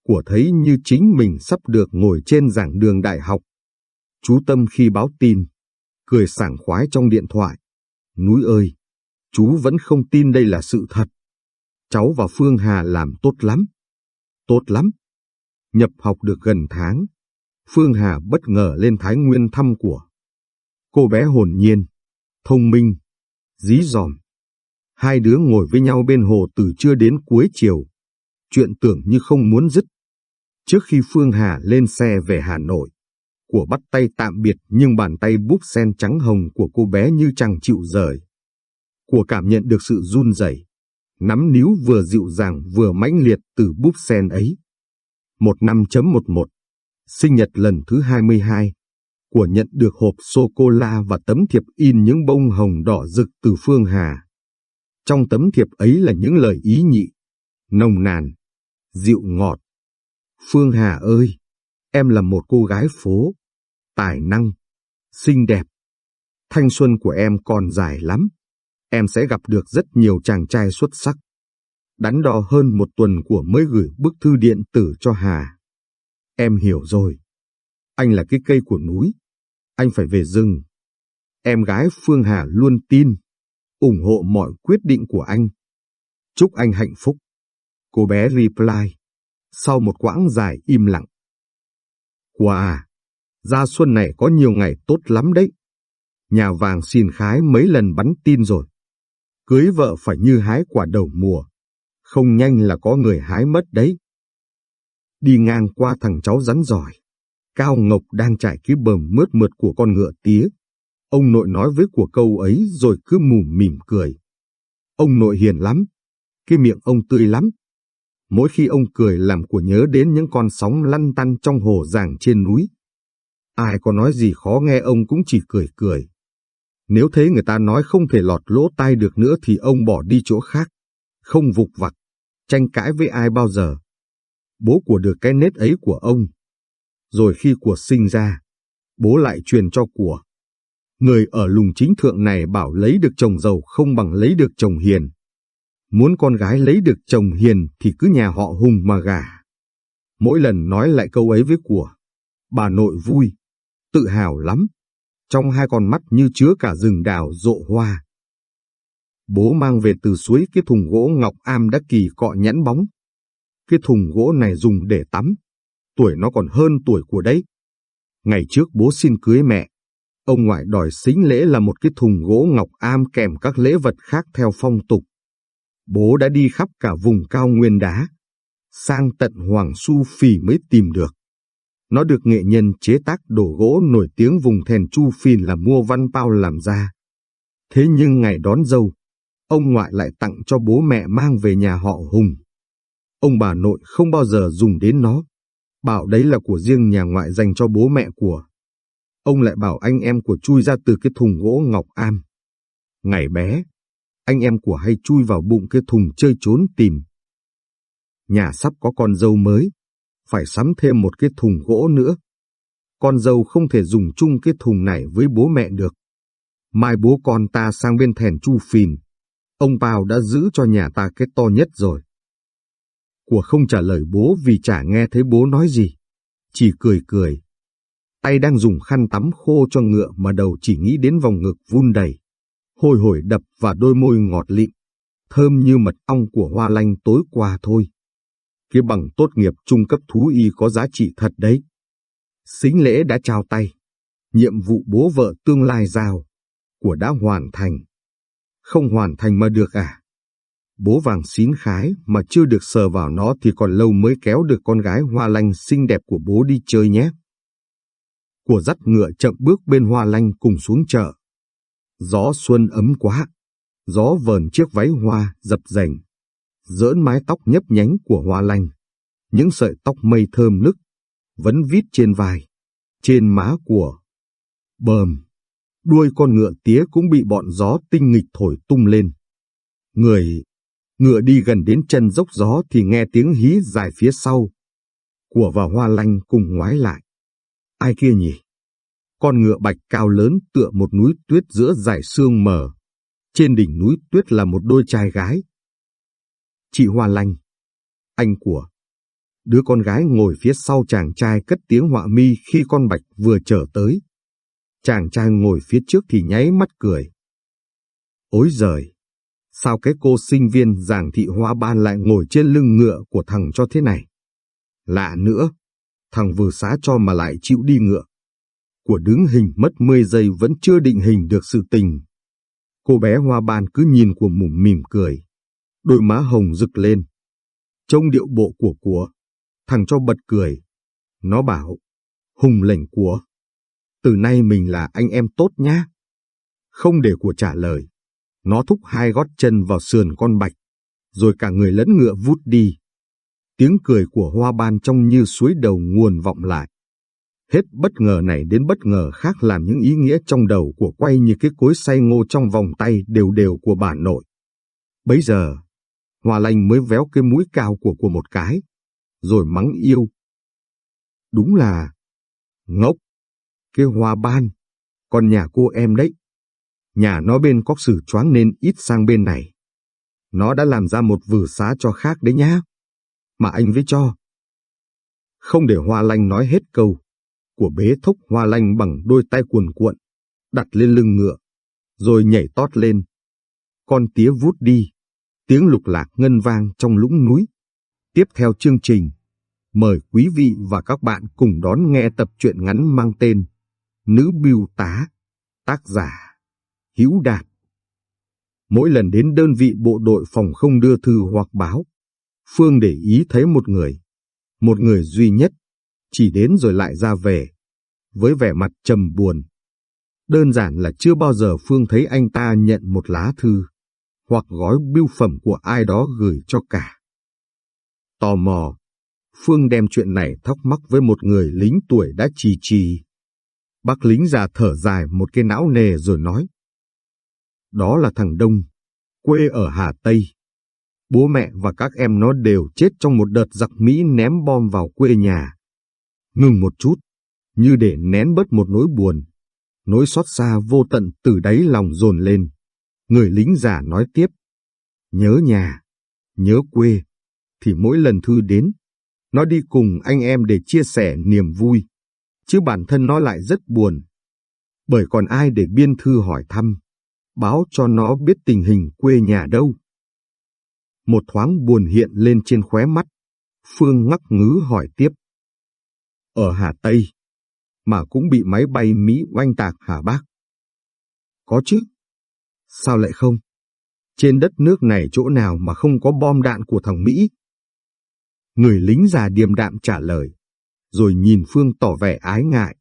của thấy như chính mình sắp được ngồi trên giảng đường đại học. Chú Tâm khi báo tin, cười sảng khoái trong điện thoại. Núi ơi, chú vẫn không tin đây là sự thật. Cháu và Phương Hà làm tốt lắm. Tốt lắm. Nhập học được gần tháng, Phương Hà bất ngờ lên Thái Nguyên thăm của. Cô bé hồn nhiên, thông minh, dí dòm. Hai đứa ngồi với nhau bên hồ từ trưa đến cuối chiều. Chuyện tưởng như không muốn dứt. Trước khi Phương Hà lên xe về Hà Nội, của bắt tay tạm biệt nhưng bàn tay búp sen trắng hồng của cô bé như chẳng chịu rời. Của cảm nhận được sự run rẩy, nắm níu vừa dịu dàng vừa mãnh liệt từ búp sen ấy. Một năm chấm một một, sinh nhật lần thứ 22, của nhận được hộp sô-cô-la và tấm thiệp in những bông hồng đỏ rực từ Phương Hà. Trong tấm thiệp ấy là những lời ý nhị, nồng nàn, dịu ngọt. Phương Hà ơi, em là một cô gái phố, tài năng, xinh đẹp. Thanh xuân của em còn dài lắm. Em sẽ gặp được rất nhiều chàng trai xuất sắc. Đắn đo hơn một tuần của mới gửi bức thư điện tử cho Hà. Em hiểu rồi. Anh là cái cây của núi. Anh phải về rừng. Em gái Phương Hà luôn tin, ủng hộ mọi quyết định của anh. Chúc anh hạnh phúc. Cô bé reply, sau một quãng dài im lặng. Wow, Gia Xuân này có nhiều ngày tốt lắm đấy. Nhà vàng xin khái mấy lần bắn tin rồi. Cưới vợ phải như hái quả đầu mùa. Không nhanh là có người hái mất đấy. Đi ngang qua thằng cháu rắn giỏi. Cao Ngọc đang trải cái bờm mướt mượt của con ngựa tía. Ông nội nói với của câu ấy rồi cứ mù mỉm cười. Ông nội hiền lắm. Cái miệng ông tươi lắm. Mỗi khi ông cười làm của nhớ đến những con sóng lăn tăn trong hồ ràng trên núi. Ai có nói gì khó nghe ông cũng chỉ cười cười. Nếu thế người ta nói không thể lọt lỗ tai được nữa thì ông bỏ đi chỗ khác, không vục vặt, tranh cãi với ai bao giờ. Bố của được cái nết ấy của ông. Rồi khi của sinh ra, bố lại truyền cho của. Người ở lùng chính thượng này bảo lấy được chồng giàu không bằng lấy được chồng hiền. Muốn con gái lấy được chồng hiền thì cứ nhà họ hùng mà gả. Mỗi lần nói lại câu ấy với của, bà nội vui, tự hào lắm. Trong hai con mắt như chứa cả rừng đào rộ hoa. Bố mang về từ suối cái thùng gỗ ngọc am đã kỳ cọ nhẵn bóng. Cái thùng gỗ này dùng để tắm. Tuổi nó còn hơn tuổi của đấy. Ngày trước bố xin cưới mẹ. Ông ngoại đòi xính lễ là một cái thùng gỗ ngọc am kèm các lễ vật khác theo phong tục. Bố đã đi khắp cả vùng cao nguyên đá. Sang tận Hoàng Su Phì mới tìm được. Nó được nghệ nhân chế tác đồ gỗ nổi tiếng vùng thèn Chu Phìn là mua văn bao làm ra. Thế nhưng ngày đón dâu, ông ngoại lại tặng cho bố mẹ mang về nhà họ Hùng. Ông bà nội không bao giờ dùng đến nó, bảo đấy là của riêng nhà ngoại dành cho bố mẹ của. Ông lại bảo anh em của chui ra từ cái thùng gỗ ngọc am. Ngày bé, anh em của hay chui vào bụng cái thùng chơi trốn tìm. Nhà sắp có con dâu mới, phải sắm thêm một cái thùng gỗ nữa. Con dâu không thể dùng chung cái thùng này với bố mẹ được. Mai bố con ta sang bên thèn chu phìn, ông Pao đã giữ cho nhà ta cái to nhất rồi. Của không trả lời bố vì chả nghe thấy bố nói gì, chỉ cười cười. Tay đang dùng khăn tắm khô cho ngựa mà đầu chỉ nghĩ đến vòng ngực vun đầy, hồi hồi đập và đôi môi ngọt lịm, thơm như mật ong của hoa lanh tối qua thôi cái bằng tốt nghiệp trung cấp thú y có giá trị thật đấy. Xính lễ đã trao tay, nhiệm vụ bố vợ tương lai giao, của đã hoàn thành. Không hoàn thành mà được à? Bố vàng xín khái mà chưa được sờ vào nó thì còn lâu mới kéo được con gái hoa lanh xinh đẹp của bố đi chơi nhé. Của dắt ngựa chậm bước bên hoa lanh cùng xuống chợ. Gió xuân ấm quá, gió vờn chiếc váy hoa dập dềnh dỡn mái tóc nhấp nhánh của hoa lanh. Những sợi tóc mây thơm nức, vẫn vít trên vai, trên má của bờm. Đuôi con ngựa tía cũng bị bọn gió tinh nghịch thổi tung lên. Người, ngựa đi gần đến chân dốc gió thì nghe tiếng hí dài phía sau. Của và hoa lanh cùng ngoái lại. Ai kia nhỉ? Con ngựa bạch cao lớn tựa một núi tuyết giữa dải sương mờ. Trên đỉnh núi tuyết là một đôi trai gái, chị Hoa Lanh, anh của. Đứa con gái ngồi phía sau chàng trai cất tiếng họa mi khi con bạch vừa trở tới. Chàng trai ngồi phía trước thì nháy mắt cười. Ôi giời! Sao cái cô sinh viên giảng thị hoa ban lại ngồi trên lưng ngựa của thằng cho thế này? Lạ nữa, thằng vừa xá cho mà lại chịu đi ngựa. Của đứng hình mất 10 giây vẫn chưa định hình được sự tình. Cô bé hoa ban cứ nhìn của mủm mỉm cười đôi má hồng rực lên. Trông điệu bộ của của, thằng cho bật cười. Nó bảo, hùng lệnh của, từ nay mình là anh em tốt nhá. Không để của trả lời, nó thúc hai gót chân vào sườn con bạch, rồi cả người lẫn ngựa vút đi. Tiếng cười của hoa ban trong như suối đầu nguồn vọng lại. Hết bất ngờ này đến bất ngờ khác làm những ý nghĩa trong đầu của quay như cái cối say ngô trong vòng tay đều đều của bà nội. Bấy giờ, Hoa Lanh mới véo cái mũi cao của của một cái, rồi mắng yêu. Đúng là ngốc, cái hoa ban, con nhà cô em đấy. Nhà nó bên cóc sử choáng nên ít sang bên này. Nó đã làm ra một vừ xá cho khác đấy nhá. Mà anh với cho. Không để Hoa Lanh nói hết câu, của bế thúc Hoa Lanh bằng đôi tay cuồn cuộn, đặt lên lưng ngựa, rồi nhảy tót lên. Con tía vút đi, tiếng lục lạc ngân vang trong lũng núi. Tiếp theo chương trình, mời quý vị và các bạn cùng đón nghe tập truyện ngắn mang tên Nữ Biêu Tá, tác giả Hữu Đạt. Mỗi lần đến đơn vị bộ đội phòng không đưa thư hoặc báo, Phương để ý thấy một người, một người duy nhất, chỉ đến rồi lại ra về, với vẻ mặt trầm buồn. Đơn giản là chưa bao giờ Phương thấy anh ta nhận một lá thư hoặc gói bưu phẩm của ai đó gửi cho cả. Tò mò, Phương đem chuyện này thắc mắc với một người lính tuổi đã trì trì. Bác lính già thở dài một cái não nề rồi nói. Đó là thằng Đông, quê ở Hà Tây. Bố mẹ và các em nó đều chết trong một đợt giặc Mỹ ném bom vào quê nhà. Ngừng một chút, như để nén bớt một nỗi buồn. Nỗi xót xa vô tận từ đáy lòng dồn lên. Người lính già nói tiếp. Nhớ nhà, nhớ quê, thì mỗi lần Thư đến, nó đi cùng anh em để chia sẻ niềm vui, chứ bản thân nó lại rất buồn. Bởi còn ai để biên thư hỏi thăm, báo cho nó biết tình hình quê nhà đâu. Một thoáng buồn hiện lên trên khóe mắt, Phương ngắc ngứ hỏi tiếp. Ở Hà Tây, mà cũng bị máy bay Mỹ oanh tạc hả bác? Có chứ. Sao lại không? Trên đất nước này chỗ nào mà không có bom đạn của thằng Mỹ? Người lính già điềm đạm trả lời, rồi nhìn Phương tỏ vẻ ái ngại.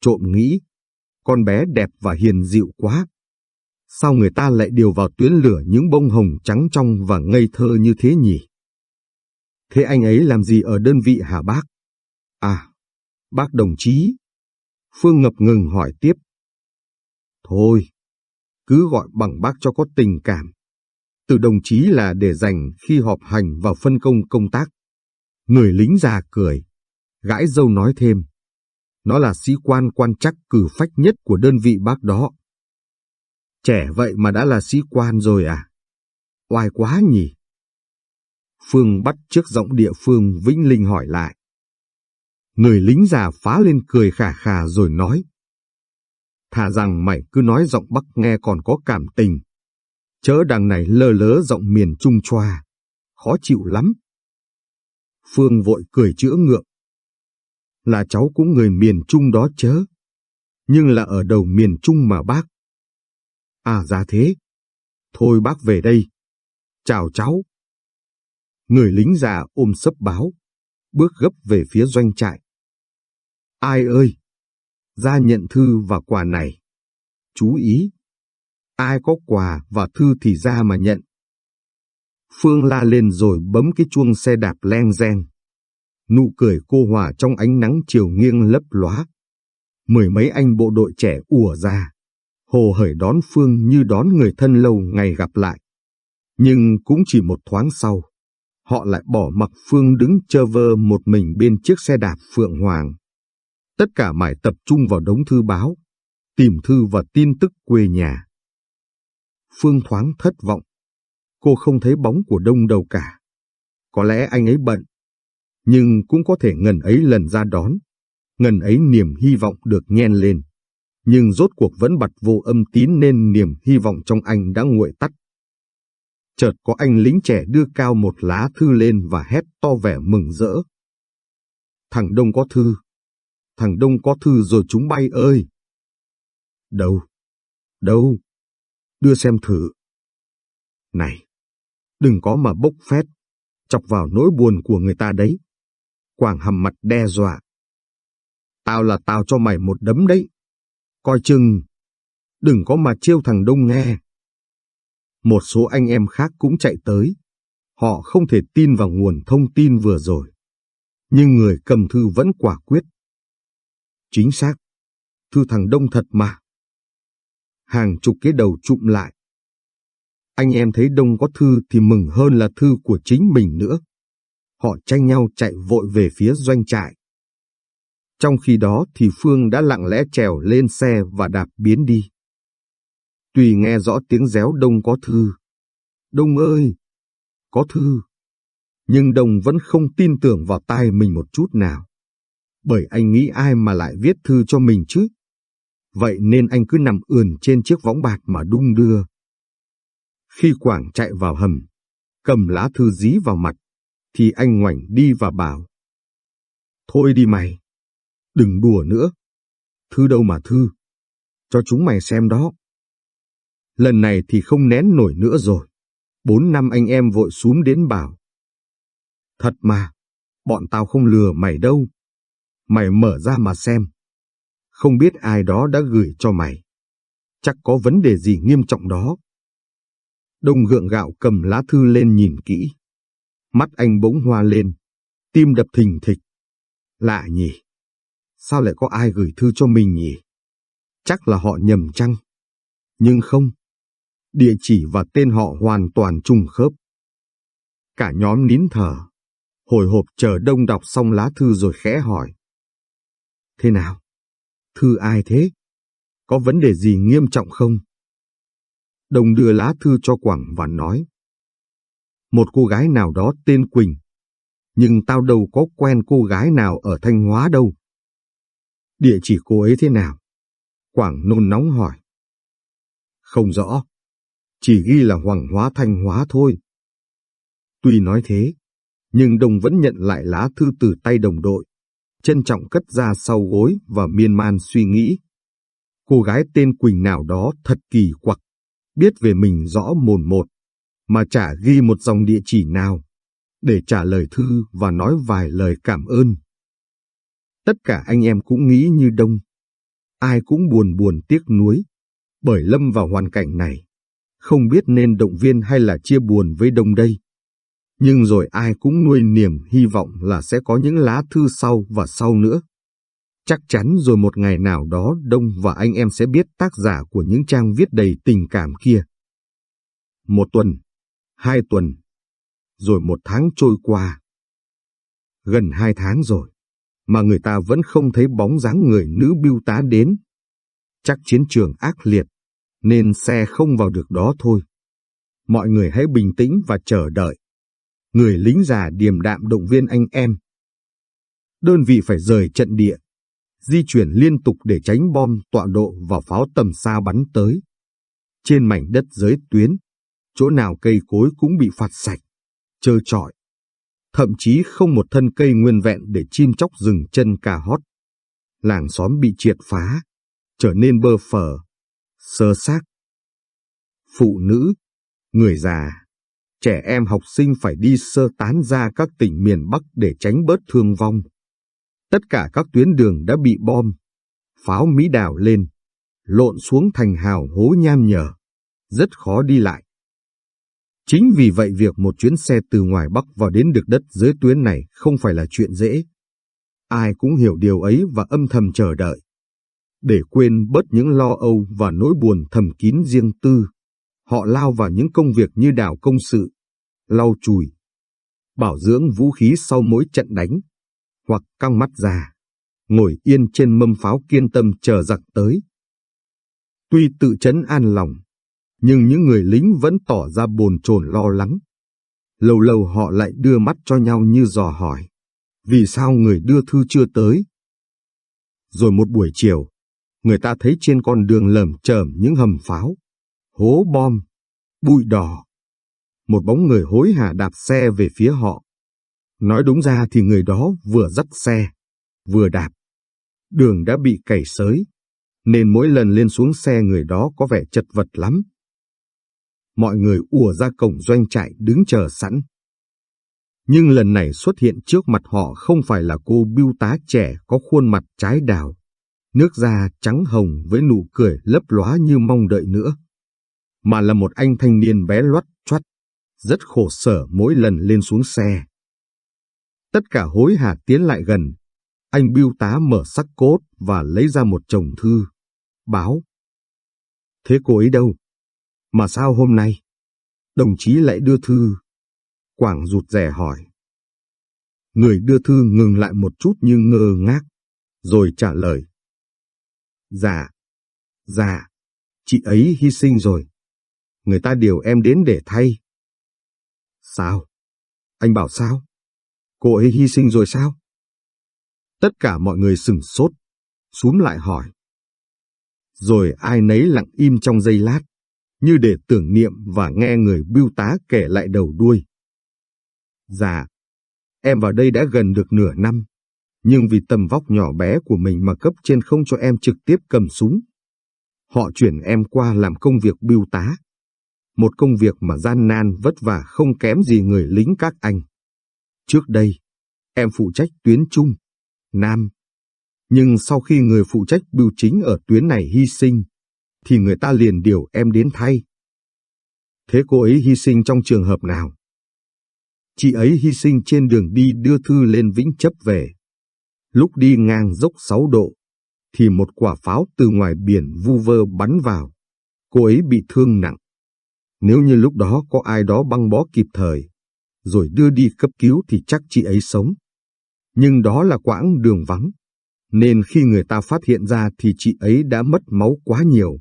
Trộm nghĩ, con bé đẹp và hiền dịu quá. Sao người ta lại điều vào tuyến lửa những bông hồng trắng trong và ngây thơ như thế nhỉ? Thế anh ấy làm gì ở đơn vị hả bác? À, bác đồng chí. Phương ngập ngừng hỏi tiếp. Thôi, cứ gọi bằng bác cho có tình cảm. Từ đồng chí là để dành khi họp hành và phân công công tác. Người lính già cười, gãi dâu nói thêm. Nó là sĩ quan quan chắc cử phách nhất của đơn vị bác đó. Trẻ vậy mà đã là sĩ quan rồi à? Oai quá nhỉ? Phương bắt trước giọng địa phương Vĩnh Linh hỏi lại. Người lính già phá lên cười khà khà rồi nói. Thà rằng mày cứ nói giọng Bắc nghe còn có cảm tình. Chớ đằng này lơ lớ giọng miền Trung choa. Khó chịu lắm. Phương vội cười chữa ngượng. Là cháu cũng người miền Trung đó chớ. Nhưng là ở đầu miền Trung mà bác. À ra thế. Thôi bác về đây. Chào cháu. Người lính già ôm sấp báo, bước gấp về phía doanh trại. Ai ơi! Ra nhận thư và quà này. Chú ý! Ai có quà và thư thì ra mà nhận. Phương la lên rồi bấm cái chuông xe đạp len gen. Nụ cười cô hòa trong ánh nắng chiều nghiêng lấp lóa. Mười mấy anh bộ đội trẻ ùa ra. Hồ hởi đón Phương như đón người thân lâu ngày gặp lại. Nhưng cũng chỉ một thoáng sau, họ lại bỏ mặc Phương đứng chơ vơ một mình bên chiếc xe đạp Phượng Hoàng. Tất cả mải tập trung vào đống thư báo, tìm thư và tin tức quê nhà. Phương thoáng thất vọng. Cô không thấy bóng của đông đâu cả. Có lẽ anh ấy bận, nhưng cũng có thể ngần ấy lần ra đón. Ngần ấy niềm hy vọng được nhen lên. Nhưng rốt cuộc vẫn bật vô âm tín nên niềm hy vọng trong anh đã nguội tắt. Chợt có anh lính trẻ đưa cao một lá thư lên và hét to vẻ mừng rỡ. Thằng Đông có thư. Thằng Đông có thư rồi chúng bay ơi. Đâu? Đâu? Đưa xem thử. Này, đừng có mà bốc phét, chọc vào nỗi buồn của người ta đấy. Quảng hầm mặt đe dọa. Tao là tao cho mày một đấm đấy. Coi chừng, đừng có mà chiêu thằng Đông nghe. Một số anh em khác cũng chạy tới. Họ không thể tin vào nguồn thông tin vừa rồi. Nhưng người cầm thư vẫn quả quyết. Chính xác, thư thằng Đông thật mà. Hàng chục cái đầu trụm lại. Anh em thấy Đông có thư thì mừng hơn là thư của chính mình nữa. Họ tranh nhau chạy vội về phía doanh trại. Trong khi đó thì Phương đã lặng lẽ trèo lên xe và đạp biến đi. Tùy nghe rõ tiếng réo Đông có thư. Đông ơi! Có thư! Nhưng Đông vẫn không tin tưởng vào tai mình một chút nào. Bởi anh nghĩ ai mà lại viết thư cho mình chứ? Vậy nên anh cứ nằm ườn trên chiếc võng bạc mà đung đưa. Khi Quảng chạy vào hầm, cầm lá thư dí vào mặt, thì anh ngoảnh đi và bảo. Thôi đi mày, đừng đùa nữa. Thư đâu mà thư, cho chúng mày xem đó. Lần này thì không nén nổi nữa rồi. Bốn năm anh em vội xuống đến bảo. Thật mà, bọn tao không lừa mày đâu. Mày mở ra mà xem. Không biết ai đó đã gửi cho mày. Chắc có vấn đề gì nghiêm trọng đó. Đông gượng gạo cầm lá thư lên nhìn kỹ. Mắt anh bỗng hoa lên, tim đập thình thịch. Lạ nhỉ? Sao lại có ai gửi thư cho mình nhỉ? Chắc là họ nhầm chăng? Nhưng không. Địa chỉ và tên họ hoàn toàn trùng khớp. Cả nhóm nín thở, hồi hộp chờ đông đọc xong lá thư rồi khẽ hỏi. Thế nào? Thư ai thế? Có vấn đề gì nghiêm trọng không? đồng đưa lá thư cho Quảng và nói. Một cô gái nào đó tên Quỳnh. Nhưng tao đâu có quen cô gái nào ở Thanh Hóa đâu. Địa chỉ cô ấy thế nào? Quảng nôn nóng hỏi. Không rõ. Chỉ ghi là Hoàng Hóa Thanh Hóa thôi. Tuy nói thế, nhưng đồng vẫn nhận lại lá thư từ tay đồng đội, trân trọng cất ra sau gối và miên man suy nghĩ. Cô gái tên Quỳnh nào đó thật kỳ quặc, biết về mình rõ mồn một, mà chả ghi một dòng địa chỉ nào, để trả lời thư và nói vài lời cảm ơn. Tất cả anh em cũng nghĩ như Đông. Ai cũng buồn buồn tiếc nuối, bởi lâm vào hoàn cảnh này. Không biết nên động viên hay là chia buồn với Đông đây. Nhưng rồi ai cũng nuôi niềm hy vọng là sẽ có những lá thư sau và sau nữa. Chắc chắn rồi một ngày nào đó Đông và anh em sẽ biết tác giả của những trang viết đầy tình cảm kia. Một tuần, hai tuần, rồi một tháng trôi qua. Gần hai tháng rồi, mà người ta vẫn không thấy bóng dáng người nữ biêu tá đến. Chắc chiến trường ác liệt, nên xe không vào được đó thôi. Mọi người hãy bình tĩnh và chờ đợi. Người lính già điềm đạm động viên anh em. Đơn vị phải rời trận địa, di chuyển liên tục để tránh bom tọa độ và pháo tầm xa bắn tới. Trên mảnh đất giới tuyến, chỗ nào cây cối cũng bị phạt sạch, trơ trọi. Thậm chí không một thân cây nguyên vẹn để chim chóc rừng chân cà hót. Làng xóm bị triệt phá, trở nên bơ phờ, sơ xác. Phụ nữ, người già, trẻ em học sinh phải đi sơ tán ra các tỉnh miền Bắc để tránh bớt thương vong. Tất cả các tuyến đường đã bị bom, pháo Mỹ đào lên, lộn xuống thành hào hố nham nhở, rất khó đi lại. Chính vì vậy việc một chuyến xe từ ngoài Bắc vào đến được đất dưới tuyến này không phải là chuyện dễ. Ai cũng hiểu điều ấy và âm thầm chờ đợi. Để quên bớt những lo âu và nỗi buồn thầm kín riêng tư, họ lao vào những công việc như đào công sự, lau chùi, bảo dưỡng vũ khí sau mỗi trận đánh, hoặc căng mắt ra, ngồi yên trên mâm pháo kiên tâm chờ giặc tới. Tuy tự chấn an lòng, nhưng những người lính vẫn tỏ ra bồn chồn lo lắng. Lâu lâu họ lại đưa mắt cho nhau như dò hỏi, vì sao người đưa thư chưa tới? Rồi một buổi chiều, người ta thấy trên con đường lởm chởm những hầm pháo, hố bom, bụi đỏ. Một bóng người hối hả đạp xe về phía họ. Nói đúng ra thì người đó vừa dắt xe, vừa đạp. Đường đã bị cày sới, nên mỗi lần lên xuống xe người đó có vẻ chật vật lắm. Mọi người ùa ra cổng doanh trại đứng chờ sẵn. Nhưng lần này xuất hiện trước mặt họ không phải là cô biêu tá trẻ có khuôn mặt trái đào, nước da trắng hồng với nụ cười lấp lóa như mong đợi nữa, mà là một anh thanh niên bé loắt rất khổ sở mỗi lần lên xuống xe. Tất cả hối hả tiến lại gần, anh biêu tá mở sắc cốt và lấy ra một chồng thư, báo. Thế cô ấy đâu? Mà sao hôm nay? Đồng chí lại đưa thư. Quảng rụt rè hỏi. Người đưa thư ngừng lại một chút như ngơ ngác, rồi trả lời. Dạ, dạ, chị ấy hy sinh rồi. Người ta điều em đến để thay. Sao? Anh bảo sao? Cô ấy hy sinh rồi sao? Tất cả mọi người sừng sốt, súm lại hỏi. Rồi ai nấy lặng im trong giây lát, như để tưởng niệm và nghe người bưu tá kể lại đầu đuôi. Dạ, em vào đây đã gần được nửa năm, nhưng vì tầm vóc nhỏ bé của mình mà cấp trên không cho em trực tiếp cầm súng. Họ chuyển em qua làm công việc bưu tá. Một công việc mà gian nan vất vả không kém gì người lính các anh. Trước đây, em phụ trách tuyến Trung, Nam. Nhưng sau khi người phụ trách bưu chính ở tuyến này hy sinh, thì người ta liền điều em đến thay. Thế cô ấy hy sinh trong trường hợp nào? Chị ấy hy sinh trên đường đi đưa thư lên Vĩnh Chấp về. Lúc đi ngang dốc 6 độ, thì một quả pháo từ ngoài biển vu vơ bắn vào. Cô ấy bị thương nặng. Nếu như lúc đó có ai đó băng bó kịp thời, rồi đưa đi cấp cứu thì chắc chị ấy sống. Nhưng đó là quãng đường vắng, nên khi người ta phát hiện ra thì chị ấy đã mất máu quá nhiều,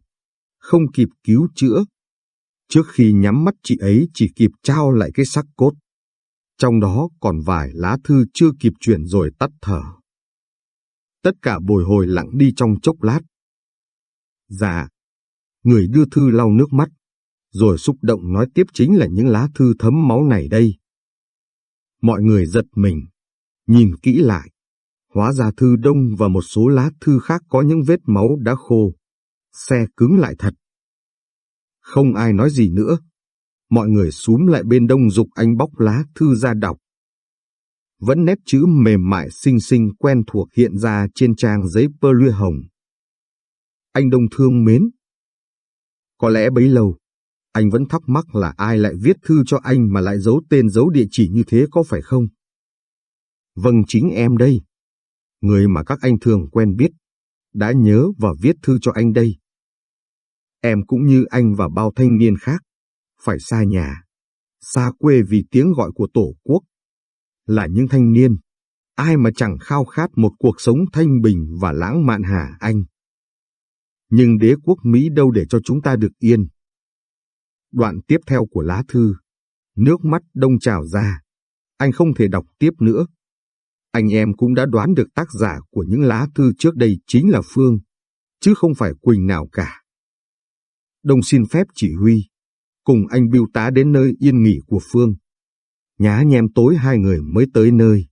không kịp cứu chữa. Trước khi nhắm mắt chị ấy chỉ kịp trao lại cái xác cốt. Trong đó còn vài lá thư chưa kịp chuyển rồi tắt thở. Tất cả bồi hồi lặng đi trong chốc lát. Dạ, người đưa thư lau nước mắt, rồi xúc động nói tiếp chính là những lá thư thấm máu này đây. Mọi người giật mình, nhìn kỹ lại. Hóa ra thư đông và một số lá thư khác có những vết máu đã khô. Xe cứng lại thật. Không ai nói gì nữa. Mọi người xúm lại bên đông dục anh bóc lá thư ra đọc. Vẫn nét chữ mềm mại xinh xinh quen thuộc hiện ra trên trang giấy pơ lưa hồng. Anh đông thương mến. Có lẽ bấy lâu, anh vẫn thắc mắc là ai lại viết thư cho anh mà lại giấu tên giấu địa chỉ như thế có phải không? Vâng chính em đây. Người mà các anh thường quen biết, đã nhớ và viết thư cho anh đây. Em cũng như anh và bao thanh niên khác, phải xa nhà, xa quê vì tiếng gọi của Tổ quốc. Là những thanh niên, ai mà chẳng khao khát một cuộc sống thanh bình và lãng mạn hả anh. Nhưng đế quốc Mỹ đâu để cho chúng ta được yên. Đoạn tiếp theo của lá thư, nước mắt đông trào ra. Anh không thể đọc tiếp nữa. Anh em cũng đã đoán được tác giả của những lá thư trước đây chính là Phương, chứ không phải Quỳnh nào cả. Đông xin phép chỉ huy, cùng anh biêu tá đến nơi yên nghỉ của Phương. Nhá nhem tối hai người mới tới nơi.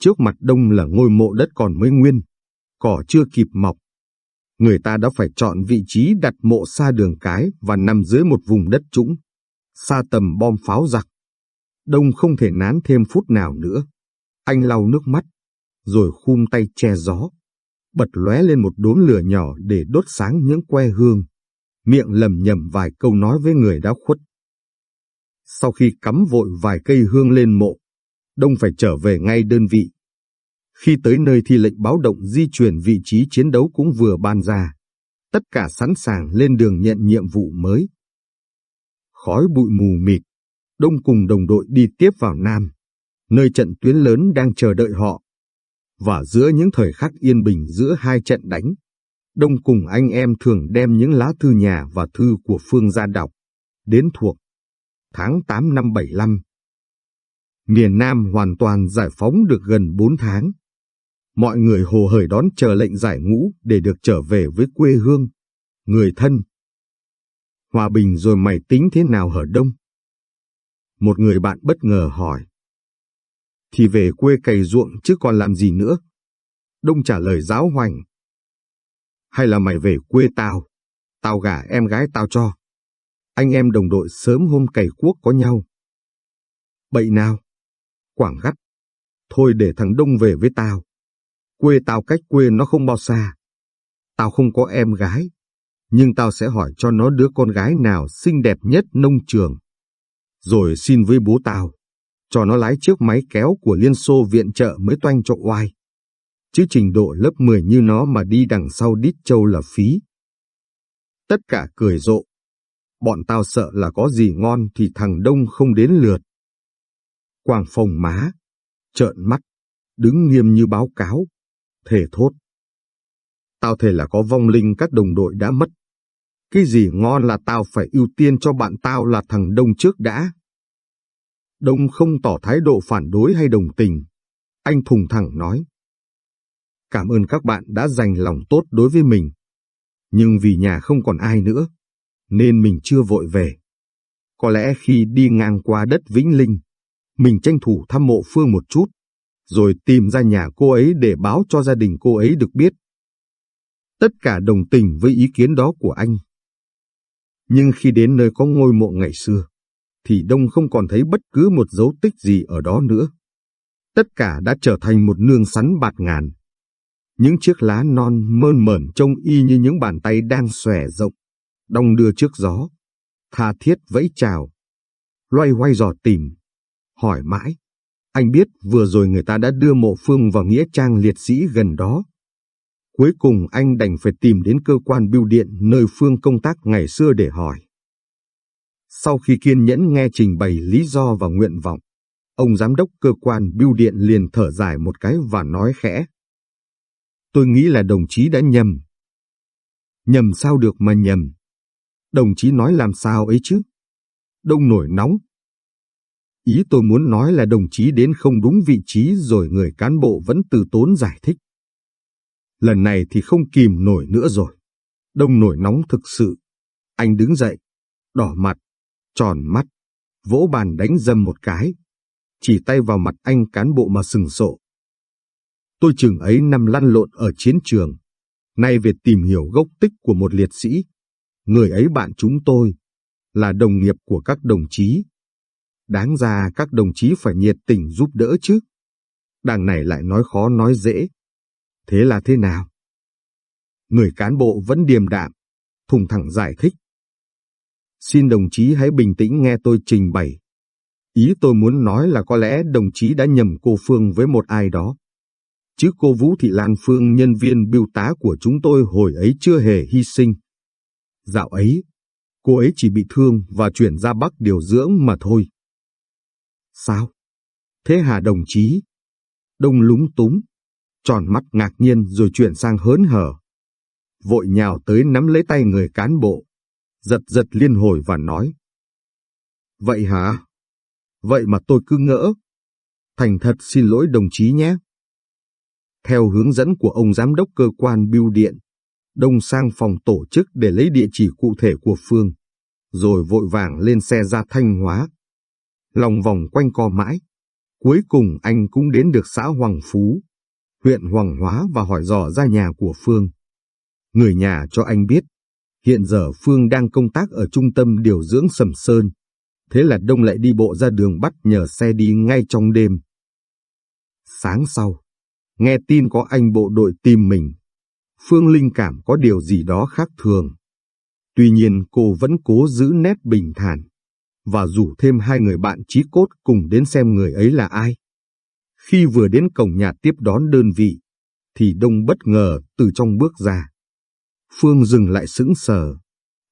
Trước mặt Đông là ngôi mộ đất còn mới nguyên, cỏ chưa kịp mọc, người ta đã phải chọn vị trí đặt mộ xa đường cái và nằm dưới một vùng đất trũng, xa tầm bom pháo giặc. Đông không thể nán thêm phút nào nữa. Anh lau nước mắt, rồi khum tay che gió, bật lóe lên một đốm lửa nhỏ để đốt sáng những que hương, miệng lầm nhầm vài câu nói với người đã khuất. Sau khi cắm vội vài cây hương lên mộ, Đông phải trở về ngay đơn vị. Khi tới nơi thì lệnh báo động di chuyển vị trí chiến đấu cũng vừa ban ra. Tất cả sẵn sàng lên đường nhận nhiệm vụ mới. Khói bụi mù mịt, Đông cùng đồng đội đi tiếp vào Nam, nơi trận tuyến lớn đang chờ đợi họ. Và giữa những thời khắc yên bình giữa hai trận đánh, Đông cùng anh em thường đem những lá thư nhà và thư của Phương ra đọc, đến thuộc. Tháng 8 năm 75 Miền Nam hoàn toàn giải phóng được gần 4 tháng mọi người hồ hởi đón chờ lệnh giải ngũ để được trở về với quê hương, người thân. Hòa bình rồi mày tính thế nào hở đông? Một người bạn bất ngờ hỏi. Thì về quê cày ruộng chứ còn làm gì nữa? Đông trả lời giáo hoành. Hay là mày về quê tao, tao gả em gái tao cho. Anh em đồng đội sớm hôm cày cuốc có nhau. Bậy nào? Quảng gắt. Thôi để thằng Đông về với tao. Quê tao cách quê nó không bao xa. Tao không có em gái, nhưng tao sẽ hỏi cho nó đứa con gái nào xinh đẹp nhất nông trường. Rồi xin với bố tao, cho nó lái chiếc máy kéo của Liên Xô viện trợ mới toanh cho oai. Chứ trình độ lớp 10 như nó mà đi đằng sau đít châu là phí. Tất cả cười rộ. Bọn tao sợ là có gì ngon thì thằng Đông không đến lượt. Quang phồng má, trợn mắt, đứng nghiêm như báo cáo, thề thốt. Tao thề là có vong linh các đồng đội đã mất. Cái gì ngon là tao phải ưu tiên cho bạn tao là thằng Đông trước đã. Đông không tỏ thái độ phản đối hay đồng tình. Anh thùng thẳng nói. Cảm ơn các bạn đã dành lòng tốt đối với mình. Nhưng vì nhà không còn ai nữa, nên mình chưa vội về. Có lẽ khi đi ngang qua đất Vĩnh Linh, mình tranh thủ thăm mộ Phương một chút, rồi tìm ra nhà cô ấy để báo cho gia đình cô ấy được biết. Tất cả đồng tình với ý kiến đó của anh. Nhưng khi đến nơi có ngôi mộ ngày xưa, thì Đông không còn thấy bất cứ một dấu tích gì ở đó nữa. Tất cả đã trở thành một nương sắn bạt ngàn. Những chiếc lá non mơn mởn trông y như những bàn tay đang xòe rộng, đong đưa trước gió, tha thiết vẫy chào, loay hoay dò tìm, hỏi mãi, anh biết vừa rồi người ta đã đưa mộ phương vào nghĩa trang liệt sĩ gần đó. Cuối cùng anh đành phải tìm đến cơ quan bưu điện nơi Phương công tác ngày xưa để hỏi. Sau khi kiên nhẫn nghe trình bày lý do và nguyện vọng, ông giám đốc cơ quan bưu điện liền thở dài một cái và nói khẽ. Tôi nghĩ là đồng chí đã nhầm. Nhầm sao được mà nhầm? Đồng chí nói làm sao ấy chứ? Đông nổi nóng. Ý tôi muốn nói là đồng chí đến không đúng vị trí rồi người cán bộ vẫn từ tốn giải thích. Lần này thì không kìm nổi nữa rồi. Đông nổi nóng thực sự. Anh đứng dậy, đỏ mặt, tròn mắt, vỗ bàn đánh dâm một cái, chỉ tay vào mặt anh cán bộ mà sừng sộ. Tôi chừng ấy năm lăn lộn ở chiến trường, nay về tìm hiểu gốc tích của một liệt sĩ. Người ấy bạn chúng tôi, là đồng nghiệp của các đồng chí. Đáng ra các đồng chí phải nhiệt tình giúp đỡ chứ. Đằng này lại nói khó nói dễ. Thế là thế nào? Người cán bộ vẫn điềm đạm, thùng thẳng giải thích. Xin đồng chí hãy bình tĩnh nghe tôi trình bày. Ý tôi muốn nói là có lẽ đồng chí đã nhầm cô Phương với một ai đó. Chứ cô Vũ Thị Lan Phương nhân viên biêu tá của chúng tôi hồi ấy chưa hề hy sinh. Dạo ấy, cô ấy chỉ bị thương và chuyển ra Bắc điều dưỡng mà thôi. Sao? Thế hả đồng chí? Đông lúng túng, tròn mắt ngạc nhiên rồi chuyển sang hớn hở. Vội nhào tới nắm lấy tay người cán bộ, giật giật liên hồi và nói. Vậy hả? Vậy mà tôi cứ ngỡ. Thành thật xin lỗi đồng chí nhé. Theo hướng dẫn của ông giám đốc cơ quan bưu điện, Đông sang phòng tổ chức để lấy địa chỉ cụ thể của Phương, rồi vội vàng lên xe ra Thanh Hóa. Lòng vòng quanh co mãi, cuối cùng anh cũng đến được xã Hoàng Phú, huyện Hoàng Hóa và hỏi dò ra nhà của Phương. Người nhà cho anh biết, hiện giờ Phương đang công tác ở trung tâm điều dưỡng Sầm Sơn, thế là Đông lại đi bộ ra đường bắt nhờ xe đi ngay trong đêm. Sáng sau, nghe tin có anh bộ đội tìm mình, Phương Linh cảm có điều gì đó khác thường. Tuy nhiên cô vẫn cố giữ nét bình thản, và rủ thêm hai người bạn trí cốt cùng đến xem người ấy là ai. Khi vừa đến cổng nhà tiếp đón đơn vị, thì Đông bất ngờ từ trong bước ra. Phương dừng lại sững sờ,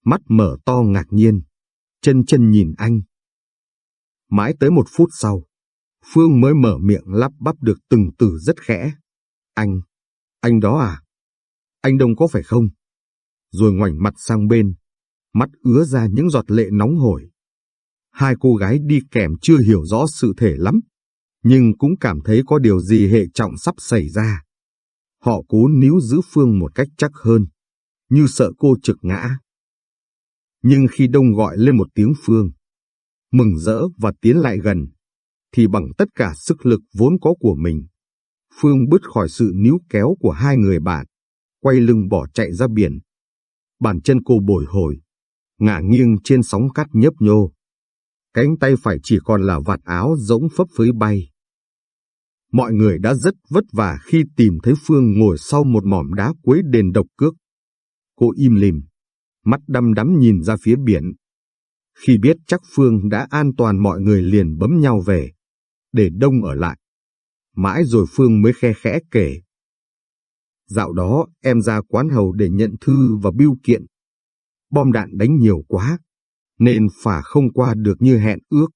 mắt mở to ngạc nhiên, chân chân nhìn anh. Mãi tới một phút sau, Phương mới mở miệng lắp bắp được từng từ rất khẽ. Anh, anh đó à? Anh Đông có phải không? Rồi ngoảnh mặt sang bên, mắt ứa ra những giọt lệ nóng hổi. Hai cô gái đi kèm chưa hiểu rõ sự thể lắm, nhưng cũng cảm thấy có điều gì hệ trọng sắp xảy ra. Họ cố níu giữ Phương một cách chắc hơn, như sợ cô trực ngã. Nhưng khi Đông gọi lên một tiếng Phương, mừng rỡ và tiến lại gần, thì bằng tất cả sức lực vốn có của mình, Phương bứt khỏi sự níu kéo của hai người bạn, quay lưng bỏ chạy ra biển. Bàn chân cô bồi hồi, ngả nghiêng trên sóng cát nhấp nhô. Cánh tay phải chỉ còn là vạt áo rỗng phấp phới bay. Mọi người đã rất vất vả khi tìm thấy Phương ngồi sau một mỏm đá cuối đền độc cước. Cô im lìm, mắt đăm đắm nhìn ra phía biển. Khi biết chắc Phương đã an toàn mọi người liền bấm nhau về, để đông ở lại. Mãi rồi Phương mới khe khẽ kể. Dạo đó em ra quán hầu để nhận thư và biêu kiện. Bom đạn đánh nhiều quá, nên phả không qua được như hẹn ước.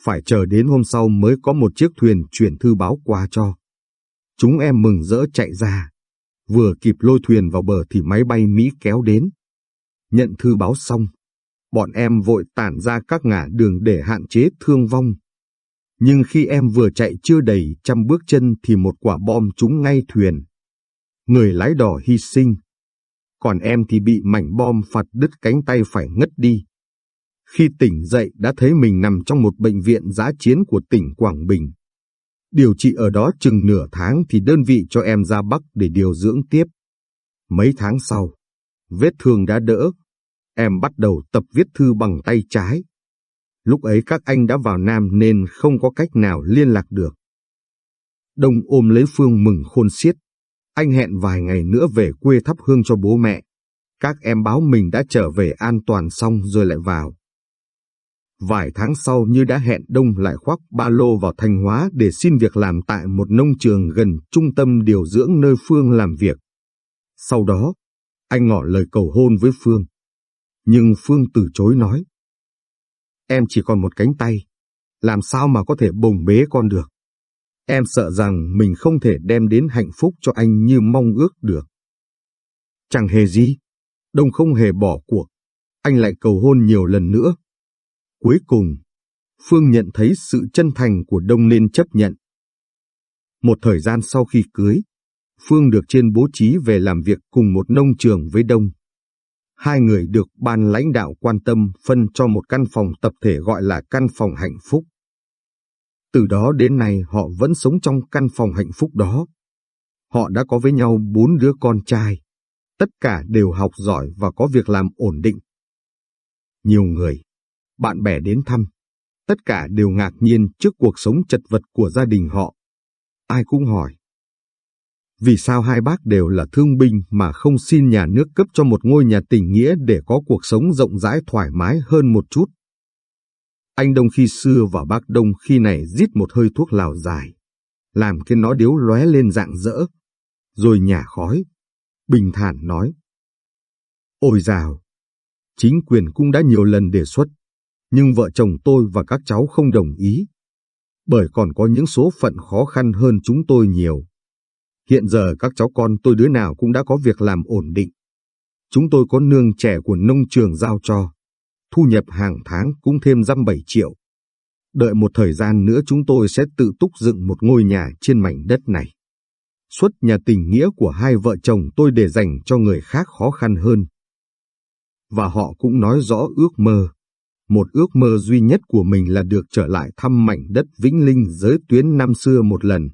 Phải chờ đến hôm sau mới có một chiếc thuyền chuyển thư báo qua cho. Chúng em mừng rỡ chạy ra. Vừa kịp lôi thuyền vào bờ thì máy bay Mỹ kéo đến. Nhận thư báo xong, bọn em vội tản ra các ngã đường để hạn chế thương vong. Nhưng khi em vừa chạy chưa đầy trăm bước chân thì một quả bom trúng ngay thuyền. Người lái đò hy sinh. Còn em thì bị mảnh bom phạt đứt cánh tay phải ngất đi. Khi tỉnh dậy đã thấy mình nằm trong một bệnh viện giã chiến của tỉnh Quảng Bình. Điều trị ở đó chừng nửa tháng thì đơn vị cho em ra Bắc để điều dưỡng tiếp. Mấy tháng sau, vết thương đã đỡ. Em bắt đầu tập viết thư bằng tay trái. Lúc ấy các anh đã vào Nam nên không có cách nào liên lạc được. Đông ôm lấy Phương mừng khôn xiết. Anh hẹn vài ngày nữa về quê thắp hương cho bố mẹ. Các em báo mình đã trở về an toàn xong rồi lại vào. Vài tháng sau như đã hẹn Đông lại khoác ba lô vào Thanh Hóa để xin việc làm tại một nông trường gần trung tâm điều dưỡng nơi Phương làm việc. Sau đó, anh ngỏ lời cầu hôn với Phương. Nhưng Phương từ chối nói. Em chỉ còn một cánh tay, làm sao mà có thể bồng bế con được. Em sợ rằng mình không thể đem đến hạnh phúc cho anh như mong ước được. Chẳng hề gì, Đông không hề bỏ cuộc, anh lại cầu hôn nhiều lần nữa. Cuối cùng, Phương nhận thấy sự chân thành của Đông nên chấp nhận. Một thời gian sau khi cưới, Phương được trên bố trí về làm việc cùng một nông trường với Đông. Hai người được ban lãnh đạo quan tâm phân cho một căn phòng tập thể gọi là căn phòng hạnh phúc. Từ đó đến nay họ vẫn sống trong căn phòng hạnh phúc đó. Họ đã có với nhau bốn đứa con trai. Tất cả đều học giỏi và có việc làm ổn định. Nhiều người, bạn bè đến thăm, tất cả đều ngạc nhiên trước cuộc sống chật vật của gia đình họ. Ai cũng hỏi, vì sao hai bác đều là thương binh mà không xin nhà nước cấp cho một ngôi nhà tình nghĩa để có cuộc sống rộng rãi thoải mái hơn một chút? Anh Đông khi xưa và bác Đông khi này rít một hơi thuốc lào dài, làm cái nó điếu lóe lên dạng dỡ, rồi nhả khói, bình thản nói. Ôi dào, chính quyền cũng đã nhiều lần đề xuất, nhưng vợ chồng tôi và các cháu không đồng ý, bởi còn có những số phận khó khăn hơn chúng tôi nhiều. Hiện giờ các cháu con tôi đứa nào cũng đã có việc làm ổn định. Chúng tôi có nương trẻ của nông trường giao cho. Thu nhập hàng tháng cũng thêm dăm bảy triệu. Đợi một thời gian nữa chúng tôi sẽ tự túc dựng một ngôi nhà trên mảnh đất này. Xuất nhà tình nghĩa của hai vợ chồng tôi để dành cho người khác khó khăn hơn. Và họ cũng nói rõ ước mơ. Một ước mơ duy nhất của mình là được trở lại thăm mảnh đất Vĩnh Linh giới tuyến năm xưa một lần.